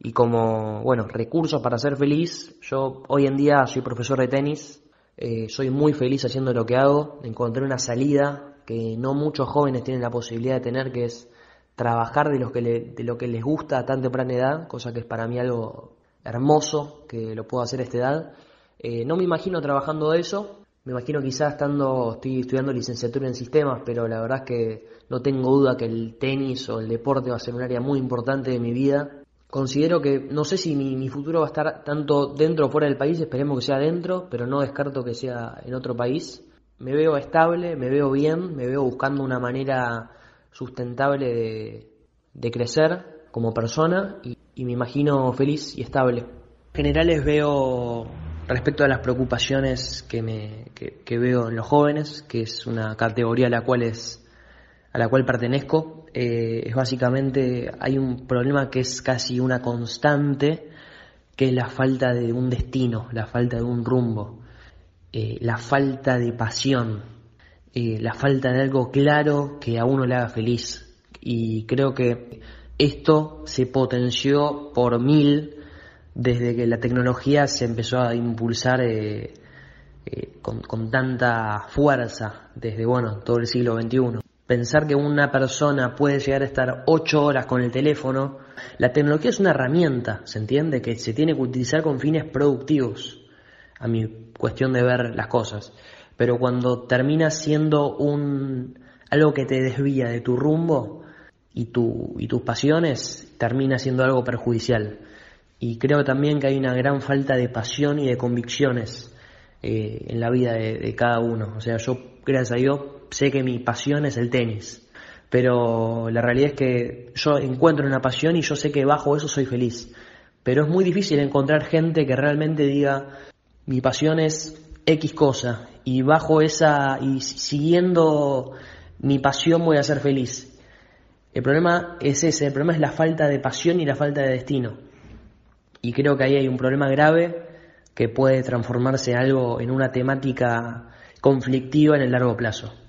S18: Y como, bueno, recursos para ser feliz, yo hoy en día soy profesor de tenis, eh, soy muy feliz haciendo lo que hago, encontré una salida que no muchos jóvenes tienen la posibilidad de tener, que es trabajar de lo que, de lo que les gusta a tan temprana edad, cosa que es para mí algo hermoso que lo puedo hacer a esta edad. Eh, no me imagino trabajando de eso, Me imagino quizás estando, estoy estudiando licenciatura en sistemas, pero la verdad es que no tengo duda que el tenis o el deporte va a ser un área muy importante de mi vida. Considero que, no sé si mi, mi futuro va a estar tanto dentro o fuera del país, esperemos que sea dentro, pero no descarto que sea en otro país. Me veo estable, me veo bien, me veo buscando una manera sustentable de, de crecer como persona y, y me imagino feliz y estable. En generales veo respecto a las preocupaciones que, me, que, veo en los jóvenes, que es una categoría a la cual, es, a la cual pertenezco, eh, es básicamente, hay un problema que es casi una constante, que es la falta de un destino, la falta de un rumbo, eh, la falta de pasión, eh, la falta de algo claro que a uno le haga feliz. Y creo que esto se potenció por mil desde que la tecnología se empezó a impulsar eh, con, con, tanta fuerza desde bueno todo el siglo XXI. Pensar que una persona puede llegar a estar ocho horas con el teléfono, la tecnología es una herramienta, ¿se entiende? Que se tiene que utilizar con fines productivos, a mi cuestión de ver las cosas. Pero cuando termina siendo un algo que te desvía de tu rumbo y, tu, y tus pasiones, termina siendo algo perjudicial y creo también que hay una gran falta de pasión y de convicciones eh, en la vida de, de, cada uno. O sea, yo, gracias a Dios, sé que mi pasión es el tenis, pero la realidad es que yo encuentro una pasión y yo sé que bajo eso soy feliz. Pero es muy difícil encontrar gente que realmente diga, mi pasión es X cosa, y bajo esa, y siguiendo mi pasión voy a ser feliz. El problema es ese, el problema es la falta de pasión y la falta de destino. Y creo que ahí hay un problema grave que puede transformarse algo en una temática conflictiva en el largo plazo.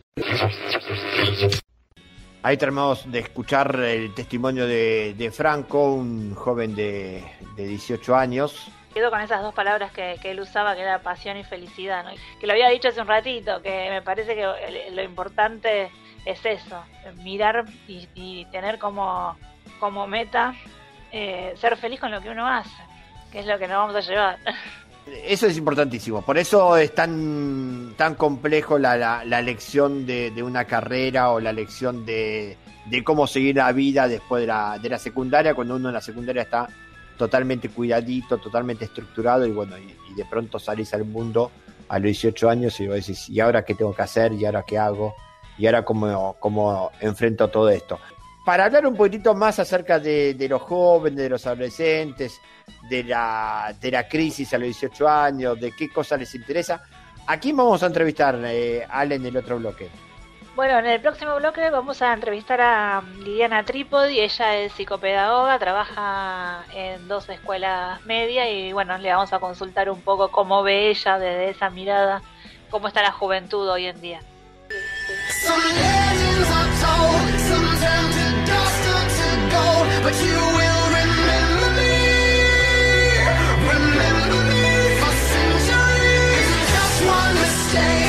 S2: Ahí terminamos de escuchar el testimonio de, de Franco, un joven de, de, 18 años.
S3: Quedo con esas dos palabras que, que, él usaba, que era pasión y felicidad, ¿no? que lo había dicho hace un ratito, que me parece que lo importante es eso, mirar y, y tener como, como meta eh, ser feliz con lo que uno hace, que es lo que nos vamos a llevar.
S2: Eso es importantísimo, por eso es tan, tan complejo la, la, la elección de, de, una carrera o la elección de, de, cómo seguir la vida después de la, de la secundaria, cuando uno en la secundaria está totalmente cuidadito, totalmente estructurado y bueno, y, de pronto salís al mundo a los 18 años y vos decís, ¿y ahora qué tengo que hacer? ¿Y ahora qué hago? ¿Y ahora cómo, cómo enfrento todo esto? Para hablar un poquitito más acerca de, de, los jóvenes, de los adolescentes, de la, de la crisis a los 18 años, de qué cosas les interesa, ¿a quién vamos a entrevistar, eh, Ale, en el otro bloque?
S3: Bueno, en el próximo bloque vamos a entrevistar a Liliana Trípodi, ella es psicopedagoga, trabaja en dos escuelas medias y bueno, le vamos a consultar un poco cómo ve ella desde esa mirada, cómo está la juventud hoy en día. stay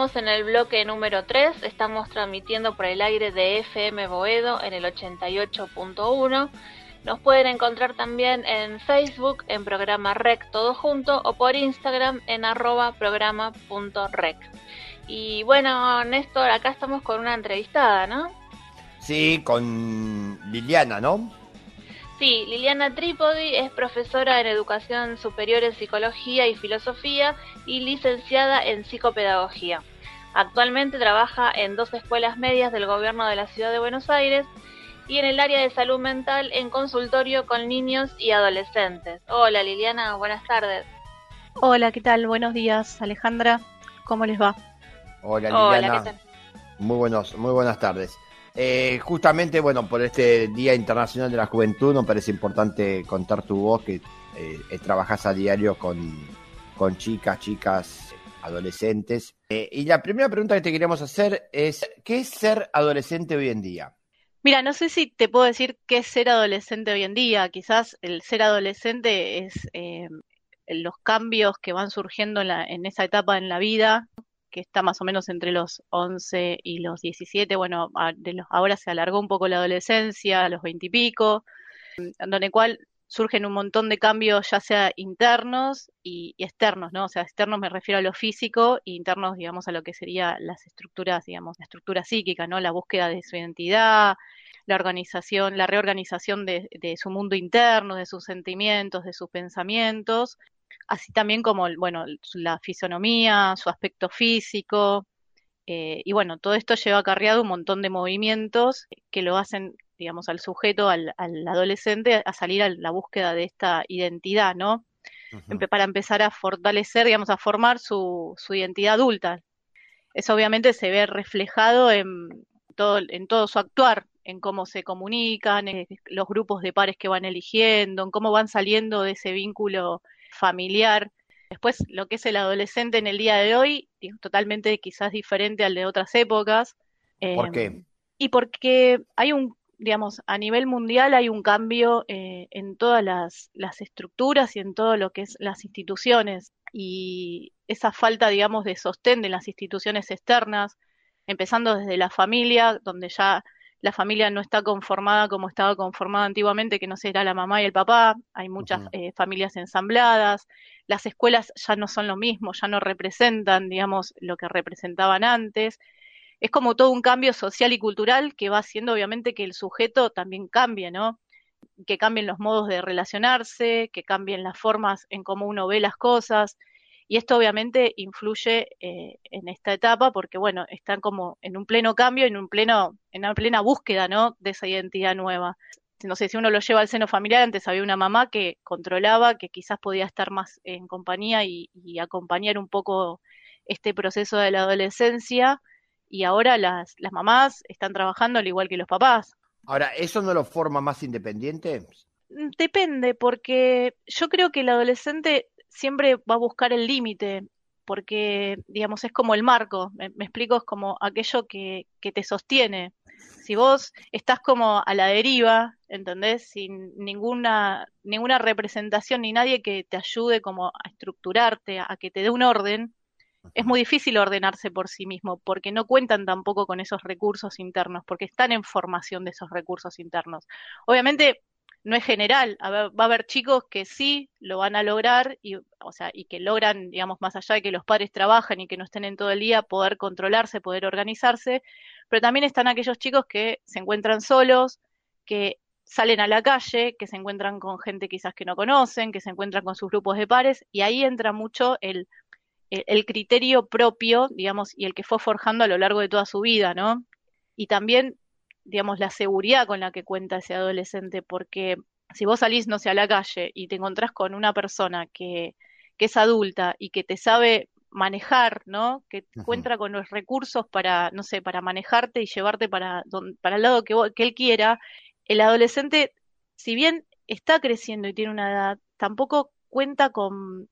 S3: estamos en el bloque número 3, estamos transmitiendo por el aire de FM Boedo en el 88.1. Nos pueden encontrar también en Facebook en programa rec todo junto o por Instagram en arroba programa.rec. Y bueno, Néstor, acá estamos con una entrevistada, ¿no?
S2: Sí, con Liliana, ¿no?
S3: Sí, Liliana Trípodi es profesora en Educación Superior en Psicología y Filosofía y licenciada en Psicopedagogía. Actualmente trabaja en dos escuelas medias del gobierno de la Ciudad de Buenos Aires y en el área de salud mental en consultorio con niños y adolescentes. Hola Liliana, buenas tardes.
S16: Hola, ¿qué tal? Buenos días, Alejandra. ¿Cómo les va?
S2: Hola Liliana. Hola, ¿qué tal? Muy buenos, muy buenas tardes. Eh, justamente, bueno, por este Día Internacional de la Juventud, nos parece importante contar tu voz, que eh, trabajas a diario con, con chicas, chicas, adolescentes. Eh, y la primera pregunta que te queremos hacer es, ¿qué es ser adolescente hoy en día?
S16: Mira, no sé si te puedo decir qué es ser adolescente hoy en día. Quizás el ser adolescente es los cambios que van surgiendo en, la, en esa etapa en la vida, que está más o menos entre los 11 y los 17, bueno, ahora se alargó un poco la adolescencia, a los 20 y pico, donde cual surgen un montón de cambios ya sea internos y, externos, ¿no? O sea, externos me refiero a lo físico y internos, digamos, a lo que serían las estructuras, digamos, la estructura psíquica, ¿no? La búsqueda de su identidad, la organización, la reorganización de, de su mundo interno, de sus sentimientos, de sus pensamientos, así también como, bueno, la fisonomía, su aspecto físico, eh, y bueno, todo esto lleva acarreado un montón de movimientos que lo hacen, digamos, al sujeto, al, adolescente, a salir a la búsqueda de esta identidad, ¿no? Para empezar a fortalecer, digamos, a formar su, su identidad adulta. Eso obviamente se ve reflejado en todo, en todo su actuar, en cómo se comunican, en los grupos de pares que van eligiendo, en cómo van saliendo de ese vínculo familiar. Después, lo que es el adolescente en el día de hoy, totalmente quizás diferente al de otras épocas.
S2: ¿Por qué? Em,
S16: y porque hay un, digamos, a nivel mundial hay un cambio eh, en todas las, las estructuras y en todo lo que es las instituciones. Y esa falta, digamos, de sostén de las instituciones externas, empezando desde la familia, donde ya la familia no está conformada como estaba conformada antiguamente, que no sé, era la mamá y el papá, hay muchas eh, familias ensambladas, las escuelas ya no son lo mismo, ya no representan, digamos, lo que representaban antes. Es como todo un cambio social y cultural que va haciendo obviamente que el sujeto también cambie, ¿no? Que cambien los modos de relacionarse, que cambien las formas en cómo uno ve las cosas, y esto obviamente influye eh, en esta etapa porque, bueno, están como en un pleno cambio, en un pleno, en una plena búsqueda, ¿no? De esa identidad nueva. No sé, si uno lo lleva al seno familiar, antes había una mamá que controlaba, que quizás podía estar más en compañía y, acompañar un poco este proceso de la adolescencia, y ahora las, las mamás están trabajando al igual que los papás.
S2: Ahora, ¿eso no lo forma más independiente?
S16: Mm, depende, porque yo creo que el adolescente siempre va a buscar el límite, porque, digamos, es como el marco, me, explico, es como aquello que, que, te sostiene. Si vos estás como a la deriva, ¿entendés? Sin ninguna, ninguna representación ni nadie que te ayude como a estructurarte, a que te dé un orden, es muy difícil ordenarse por sí mismo, porque no cuentan tampoco con esos recursos internos, porque están en formación de esos recursos internos. Obviamente, no es general, va a haber chicos que sí lo van a lograr y, o sea, y que logran, digamos, más allá de que los padres trabajan y que no estén en todo el día, poder controlarse, poder organizarse, pero también están aquellos chicos que se encuentran solos, que salen a la calle, que se encuentran con gente quizás que no conocen, que se encuentran con sus grupos de pares, y ahí entra mucho el, el criterio propio, digamos, y el que fue forjando a lo largo de toda su vida, ¿no? Y también digamos, la seguridad con la que cuenta ese adolescente, porque si vos salís, no sé, a la calle y te encontrás con una persona que, que es adulta y que te sabe manejar, ¿no? Que encuentra con los recursos para, no sé, para manejarte y llevarte para, para el lado que, que él quiera, el adolescente, si bien está creciendo y tiene una edad, tampoco cuenta con,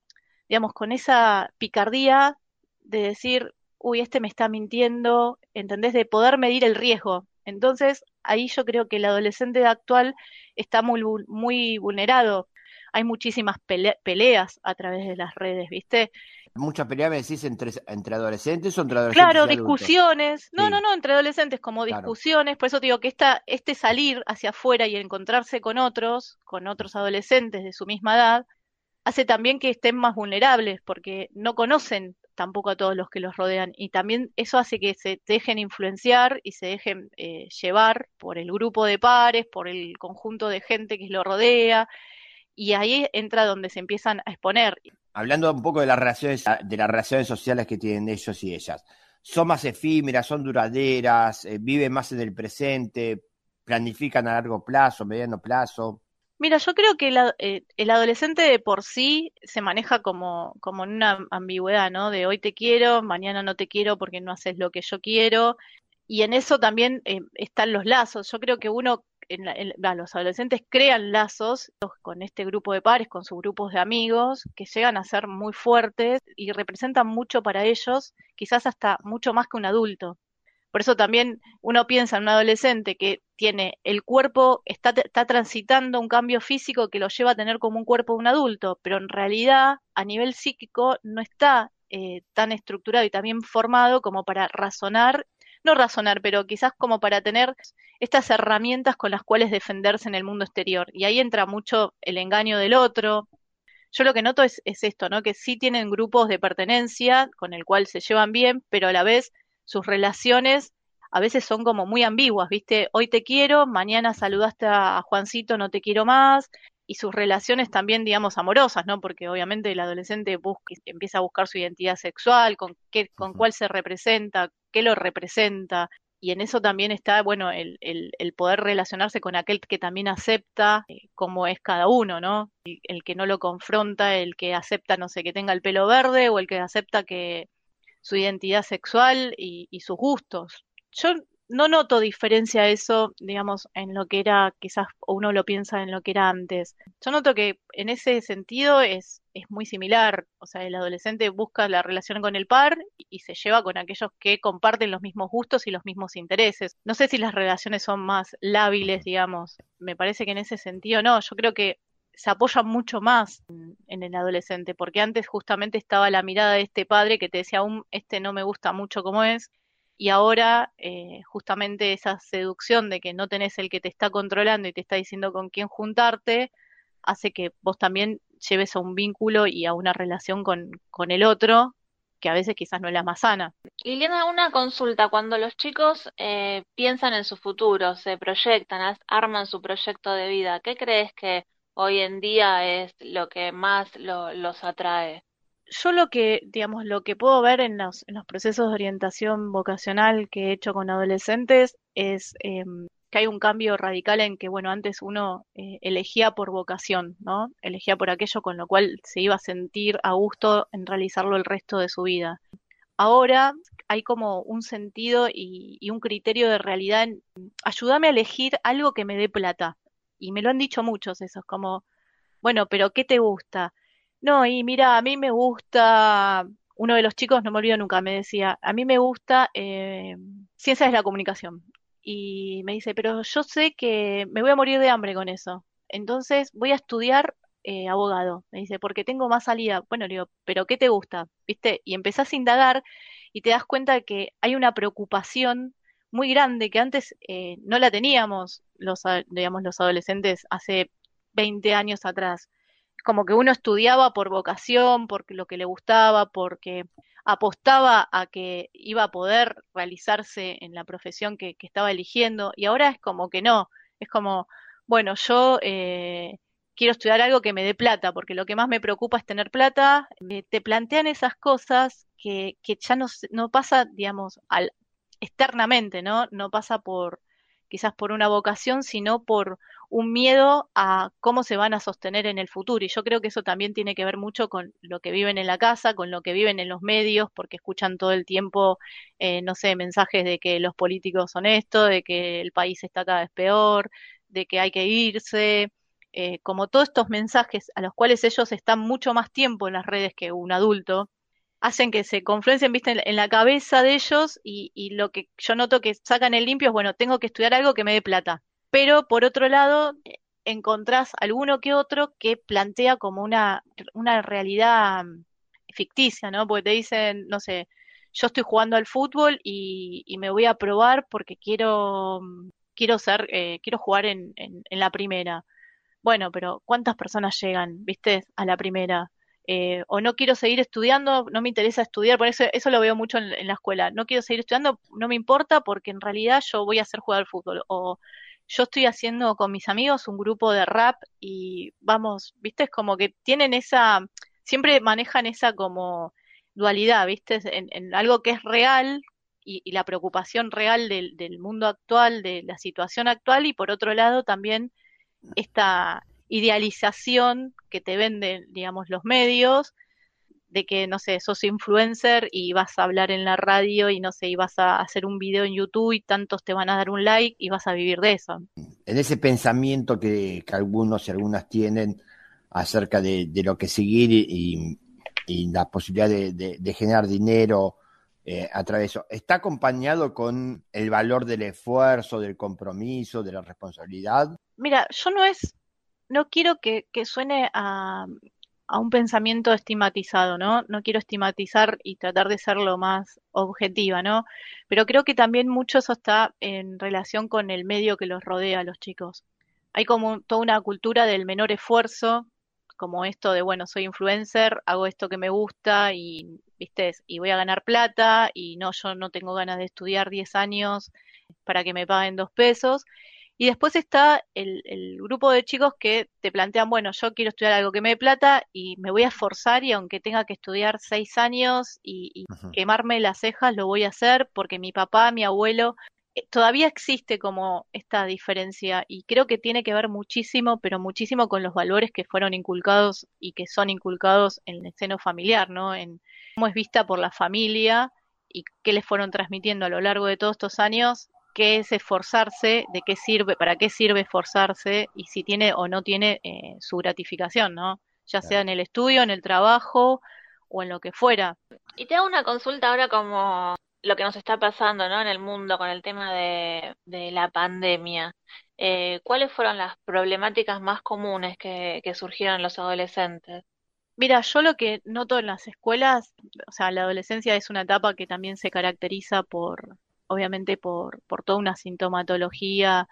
S16: digamos, con esa picardía de decir, uy, este me está mintiendo, ¿entendés? De poder medir el riesgo. Entonces, ahí yo creo que el adolescente actual está muy, muy vulnerado. Hay muchísimas peleas a través de las redes, ¿viste?
S2: Muchas peleas, me decís, entre, entre adolescentes o entre adolescentes.
S16: Claro, discusiones. No, no, no, entre adolescentes como discusiones. Por eso te digo que esta, este salir hacia afuera y encontrarse con otros, con otros adolescentes de su misma edad, hace también que estén más vulnerables porque no conocen tampoco a todos los que los rodean y también eso hace que se dejen influenciar y se dejen eh, llevar por el grupo de pares, por el conjunto de gente que lo rodea y ahí entra donde se empiezan a exponer.
S2: Hablando un poco de las relaciones sociales que tienen ellos y ellas, son más efímeras, son duraderas, eh, viven más en el presente, planifican a largo plazo, mediano plazo.
S16: Mira, yo creo que eh, el adolescente de por sí se maneja como, como en una ambigüedad, ¿no? De hoy te quiero, mañana no te quiero porque no haces lo que yo quiero. Y en eso también eh, están los lazos. Yo creo que uno, en los adolescentes crean lazos con este grupo de pares, con sus grupos de amigos, que llegan a ser muy fuertes y representan mucho para ellos, quizás hasta mucho más que un adulto. Por eso también uno piensa en un adolescente que tiene el cuerpo, está, está transitando un cambio físico que lo lleva a tener como un cuerpo de un adulto, pero en realidad a nivel psíquico no está eh, tan estructurado y también formado como para razonar, no razonar, pero quizás como para tener estas herramientas con las cuales defenderse en el mundo exterior. Y ahí entra mucho el engaño del otro. Yo lo que noto es, es esto, ¿no? Que sí tienen grupos de pertenencia con el cual se llevan bien, pero a la vez sus relaciones a veces son como muy ambiguas, ¿viste? Hoy te quiero, mañana saludaste a Juancito, no te quiero más, y sus relaciones también, digamos, amorosas, ¿no? Porque obviamente el adolescente busca, empieza a buscar su identidad sexual, con qué, con cuál se representa, qué lo representa, y en eso también está, bueno, el, el, el poder relacionarse con aquel que también acepta eh, cómo es cada uno, ¿no? El, el, que no lo confronta, el que acepta, no sé, que tenga el pelo verde, o el que acepta que su identidad sexual y, sus gustos. Yo no noto diferencia eso, digamos, en lo que era, quizás uno lo piensa en lo que era antes. Yo noto que en ese sentido es, es muy similar. O sea, el adolescente busca la relación con el par y se lleva con aquellos que comparten los mismos gustos y los mismos intereses. No sé si las relaciones son más lábiles, digamos. Me parece que en ese sentido no. Yo creo que se apoya mucho más en, el adolescente, porque antes justamente estaba la mirada de este padre que te decía, aún este no me gusta mucho como es, y ahora eh, justamente esa seducción de que no tenés el que te está controlando y te está diciendo con quién juntarte, hace que vos también lleves a un vínculo y a una relación con, con el otro que a veces quizás no es la más sana.
S3: Liliana, una consulta. Cuando los chicos eh, piensan en su futuro, se proyectan, arman su proyecto de vida, ¿qué crees que hoy en día es lo que más los atrae?
S16: Yo lo que, digamos, lo que puedo ver en los, en los procesos de orientación vocacional que he hecho con adolescentes es em, que hay un cambio radical en que, bueno, antes uno eh, elegía por vocación, ¿no? Elegía por aquello con lo cual se iba a sentir a gusto en realizarlo el resto de su vida. Ahora hay como un sentido y, y un criterio de realidad en ayúdame a elegir algo que me dé plata y me lo han dicho muchos esos, como, bueno, pero ¿qué te gusta? No, y mira, a mí me gusta, uno de los chicos, no me olvido nunca, me decía, a mí me gusta eh, ciencias de la comunicación. Y me dice, pero yo sé que me voy a morir de hambre con eso. Entonces voy a estudiar eh, abogado. Me dice, porque tengo más salida. Bueno, le digo, pero ¿qué te gusta? ¿Viste? Y empezás a indagar y te das cuenta que hay una preocupación muy grande que antes eh, no la teníamos los, digamos, los adolescentes hace 20 años atrás. Como que uno estudiaba por vocación, porque lo que le gustaba, porque apostaba a que iba a poder realizarse en la profesión que, estaba eligiendo, y ahora es como que no, es como, bueno, yo eh, quiero estudiar algo que me dé plata, porque lo que más me preocupa es tener plata, eh, te plantean esas cosas que, que ya no, no pasa, digamos, al, externamente, ¿no? No pasa por quizás por una vocación, sino por un miedo a cómo se van a sostener en el futuro. Y yo creo que eso también tiene que ver mucho con lo que viven en la casa, con lo que viven en los medios, porque escuchan todo el tiempo, eh, no sé, mensajes de que los políticos son esto, de que el país está cada vez peor, de que hay que irse. Eh, como todos estos mensajes a los cuales ellos están mucho más tiempo en las redes que un adulto, hacen que se confluencen, viste, en la cabeza de ellos y, y, lo que yo noto que sacan el limpio es, bueno, tengo que estudiar algo que me dé plata. Pero por otro lado, encontrás alguno que otro que plantea como una, una realidad mm, ficticia, ¿no? Porque te dicen, no sé, yo estoy jugando al fútbol y, y me voy a probar porque quiero, quiero ser, eh, quiero jugar en, en, en, la primera. Bueno, pero ¿cuántas personas llegan, viste, a la primera? Eh, o no quiero seguir estudiando, no me interesa estudiar, por eso, eso lo veo mucho en, la escuela. No quiero seguir estudiando, no me importa porque en realidad yo voy a hacer jugar al fútbol. O yo estoy haciendo con mis amigos un grupo de rap y vamos, viste, es como que tienen esa, siempre manejan esa como dualidad, viste, en, en algo que es real y, y la preocupación real del, del, mundo actual, de la situación actual y por otro lado también esta idealización que te venden, digamos, los medios de que, no sé, sos influencer y vas a hablar en la radio y, no sé, y vas a hacer un video en YouTube y tantos te van a dar un like y vas a vivir de eso.
S2: En ese pensamiento que, que algunos y algunas tienen acerca de, de lo que seguir y, y, la posibilidad de, de, de generar dinero eh, a través de eso, ¿está acompañado con el valor del esfuerzo, del compromiso, de la responsabilidad?
S16: Mira, yo no es, no quiero que, suene a, a un pensamiento estigmatizado, ¿no? No quiero estigmatizar y tratar de ser lo más objetiva, ¿no? Pero creo que también mucho eso está en relación con el medio que los rodea a los chicos. Hay como toda una cultura del menor esfuerzo, como esto de, bueno, soy influencer, hago esto que me gusta y, viste, y voy a ganar plata y no, yo no tengo ganas de estudiar 10 años para que me paguen dos pesos. Y después está el, el, grupo de chicos que te plantean, bueno, yo quiero estudiar algo que me dé plata y me voy a esforzar y aunque tenga que estudiar seis años y, y quemarme las cejas, lo voy a hacer porque mi papá, mi abuelo, eh, todavía existe como esta diferencia y creo que tiene que ver muchísimo, pero muchísimo con los valores que fueron inculcados y que son inculcados en el seno familiar, ¿no? En cómo es vista por la familia y qué les fueron transmitiendo a lo largo de todos estos años qué es esforzarse, de qué sirve, para qué sirve esforzarse y si tiene o no tiene eh, su gratificación, ¿no? Ya sea en el estudio, en el trabajo o en lo que fuera.
S3: Y te hago una consulta ahora como lo que nos está pasando, ¿no? En el mundo con el tema de, de la pandemia. Eh, ¿Cuáles fueron las problemáticas más comunes que, que surgieron en los adolescentes?
S16: Mira, yo lo que noto en las escuelas, o sea, la adolescencia es una etapa que también se caracteriza por obviamente por, por toda una sintomatología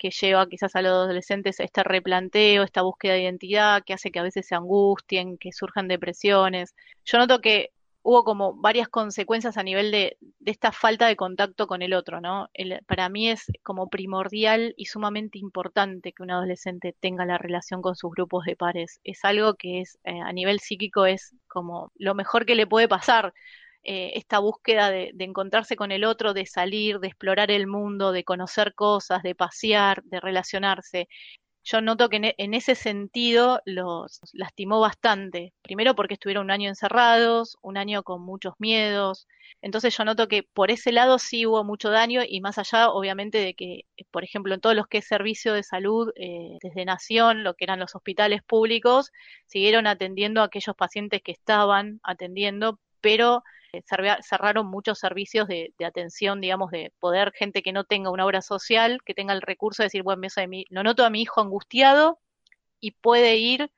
S16: que lleva quizás a los adolescentes este replanteo, esta búsqueda de identidad, que hace que a veces se angustien, que surjan depresiones. Yo noto que hubo como varias consecuencias a nivel de, de esta falta de contacto con el otro, ¿no? Para mí es como primordial y sumamente importante que un adolescente tenga la relación con sus grupos de pares. Es algo que es eh, a nivel psíquico es como lo mejor que le puede pasar eh, esta búsqueda de, de, encontrarse con el otro, de salir, de explorar el mundo, de conocer cosas, de pasear, de relacionarse. Yo noto que en, e, en ese sentido los lastimó bastante. Primero porque estuvieron un año encerrados, un año con muchos miedos. Entonces yo noto que por ese lado sí hubo mucho daño y más allá, obviamente, de que, por ejemplo, en todos los que es servicio de salud eh, desde Nación, lo que eran los hospitales públicos, siguieron atendiendo a aquellos pacientes que estaban atendiendo, pero cerraron muchos servicios de, de, atención, digamos, de poder, gente que no tenga una obra social, que tenga el recurso de decir, bueno, de mí, lo noto a mi hijo angustiado y puede ir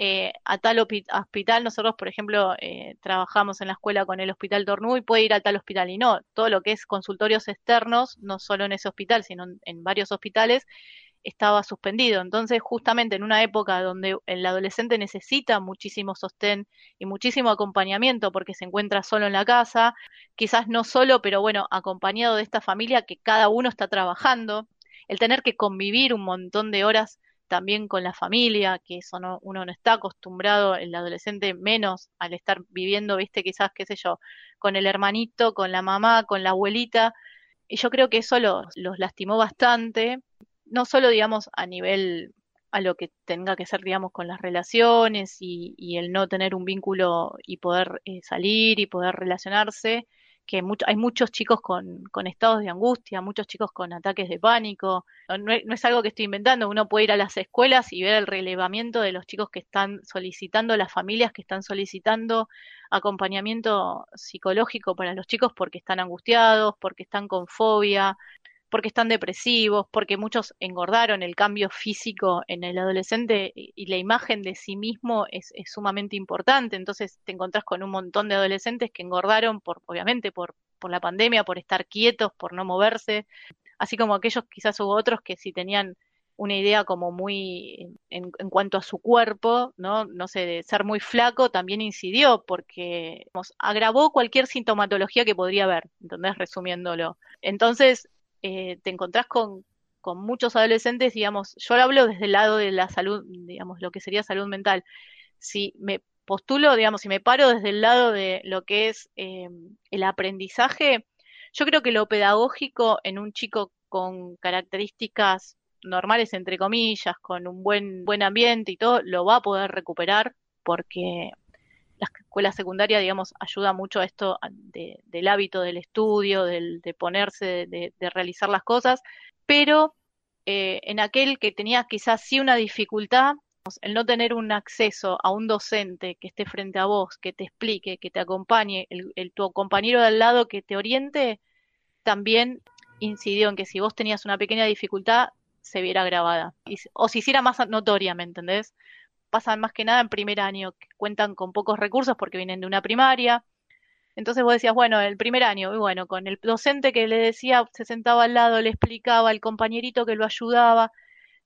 S16: eh, a tal hospital. Nosotros, por ejemplo, eh, trabajamos en la escuela con el Hospital Tornú y puede ir a tal hospital. Y no, todo lo que es consultorios externos, no solo en ese hospital, sino en varios hospitales, estaba suspendido. Entonces, justamente en una época donde el adolescente necesita muchísimo sostén y muchísimo acompañamiento porque se encuentra solo en la casa, quizás no solo, pero bueno, acompañado de esta familia que cada uno está trabajando, el tener que convivir un montón de horas también con la familia, que eso no, uno no está acostumbrado, el adolescente menos al estar viviendo, viste, quizás, qué sé yo, con el hermanito, con la mamá, con la abuelita, y yo creo que eso los, los lastimó bastante, no solo, digamos, a nivel a lo que tenga que ser, digamos, con las relaciones y, y el no tener un vínculo y poder eh, salir y poder relacionarse, que hay muchos chicos con, con, estados de angustia, muchos chicos con ataques de pánico. No, no, es algo que estoy inventando, uno puede ir a las escuelas y ver el relevamiento de los chicos que están solicitando, las familias que están solicitando acompañamiento psicológico para los chicos porque están angustiados, porque están con fobia, porque están depresivos, porque muchos engordaron, el cambio físico en el adolescente y la imagen de sí mismo es, sumamente importante, entonces te encontrás con un montón de adolescentes que engordaron por, obviamente, por, la pandemia, por estar quietos, por no moverse, así como aquellos quizás hubo otros que si tenían una idea como muy en, cuanto a su cuerpo, ¿no? No sé, de ser muy flaco también incidió porque agravó cualquier sintomatología que podría haber, ¿entendés? Resumiéndolo. Entonces, eh, te encontrás con, muchos adolescentes, digamos, yo lo hablo desde el lado de la salud, digamos, lo que sería salud mental. Si me postulo, digamos, si me paro desde el lado de lo que es eh, el aprendizaje, yo creo que lo pedagógico en un chico con características normales, entre comillas, con un buen, buen ambiente y todo, lo va a poder recuperar porque la escuela secundaria, digamos, ayuda mucho a esto del hábito del estudio, del, de ponerse, de, realizar las cosas, pero eh, en aquel que tenía quizás sí una dificultad, el no tener un acceso a un docente que esté frente a vos, que te explique, que te acompañe, el, tu compañero de al lado que te oriente, también incidió en que si vos tenías una pequeña dificultad, se viera grabada. o se hiciera más notoria, ¿me entendés? Pasan más que nada en primer año, que cuentan con pocos recursos porque vienen de una primaria. Entonces vos decías, bueno, el primer año, y bueno, con el docente que le decía, se sentaba al lado, le explicaba, el compañerito que lo ayudaba.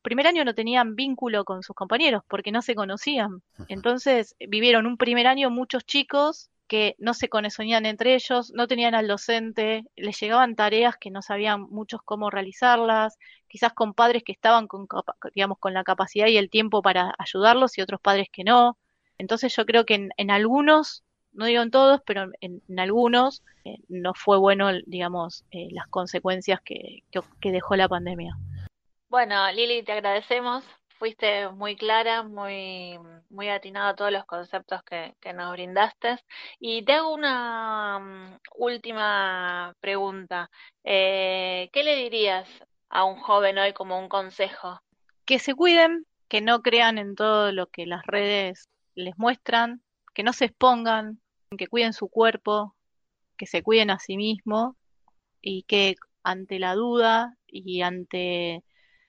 S16: Primer año no tenían vínculo con sus compañeros porque no se conocían. Entonces vivieron un primer año muchos chicos que no se conocían entre ellos, no tenían al docente, les llegaban tareas que no sabían muchos cómo realizarlas, quizás con padres que estaban con, digamos, con la capacidad y el tiempo para ayudarlos y otros padres que no. Entonces yo creo que en, algunos, no digo en todos, pero en, algunos eh, no fue bueno, digamos, eh, las consecuencias que, dejó la pandemia.
S3: Bueno, Lili, te agradecemos fuiste muy clara, muy, muy atinada a todos los conceptos que, nos brindaste. Y te hago una mm, última pregunta. Eh, ¿Qué le dirías a un joven hoy como un consejo?
S16: Que se cuiden, que no crean en todo lo que las redes les muestran, que no se expongan, que cuiden su cuerpo, que se cuiden a sí mismos y que ante la duda y ante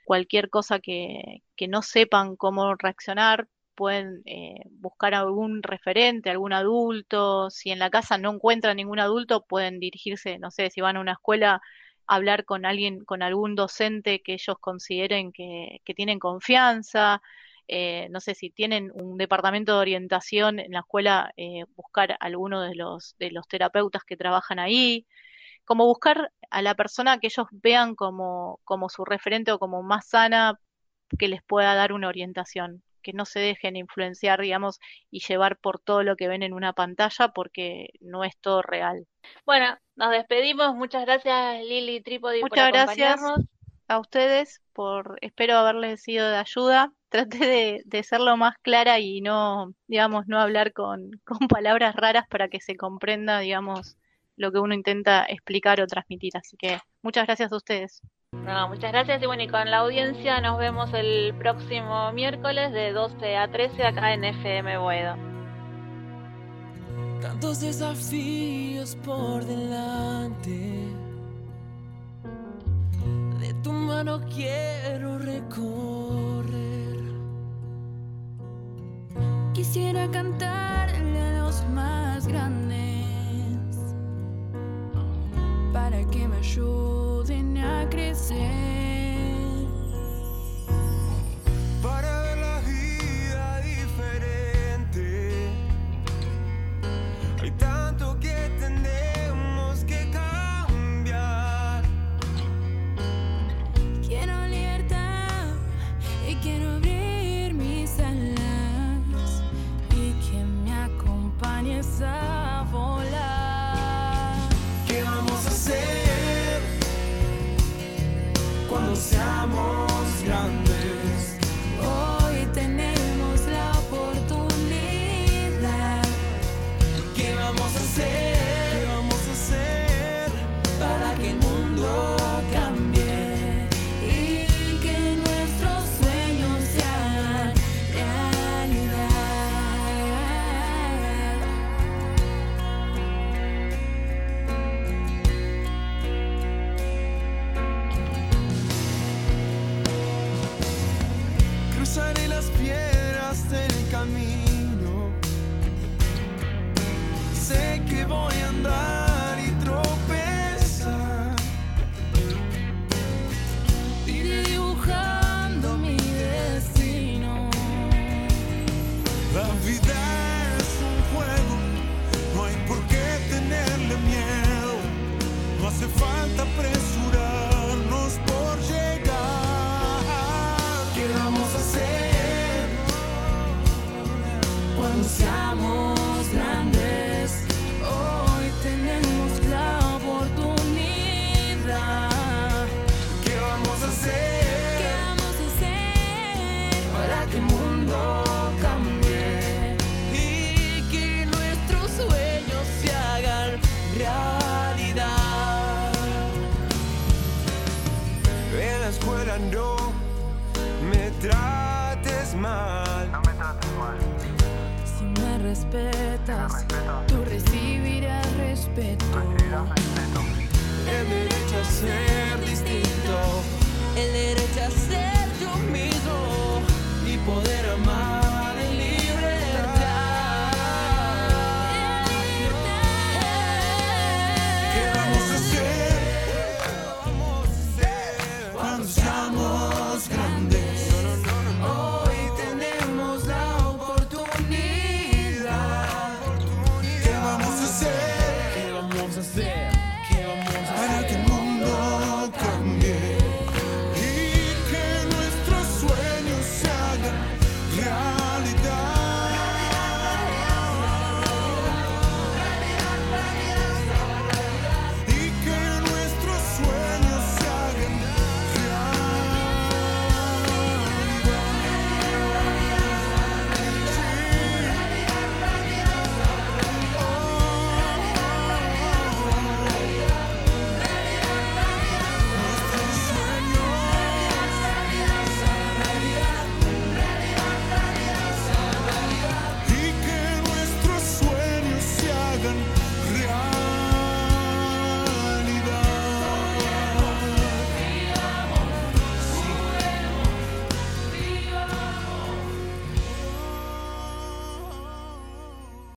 S16: cualquier cosa que, que no sepan cómo reaccionar, pueden eh, buscar algún referente, algún adulto. Si en la casa no encuentran ningún adulto, pueden dirigirse, no sé, si van a una escuela, hablar con alguien, con algún docente que ellos consideren que, tienen confianza. Eh, no sé si tienen un departamento de orientación en la escuela, eh, buscar alguno de los, de los terapeutas que trabajan ahí como buscar a la persona que ellos vean como, como su referente o como más sana que les pueda dar una orientación, que no se dejen influenciar, digamos, y llevar por todo lo que ven en una pantalla porque no es todo real.
S3: Bueno, nos despedimos. Muchas gracias Lili Trípodi
S16: Muchas gracias a ustedes por, espero haberles sido de ayuda. Traté de, de ser lo más clara y no, digamos, no hablar con, con palabras raras para que se comprenda, digamos, lo que uno intenta explicar o transmitir. Así que muchas gracias a ustedes.
S3: No, muchas gracias y bueno, y con la audiencia nos vemos el próximo miércoles de 12 a 13 acá en FM Boedo.
S9: Tantos desafíos por delante, de tu mano quiero recorrer. Quisiera cantarle a los más grandes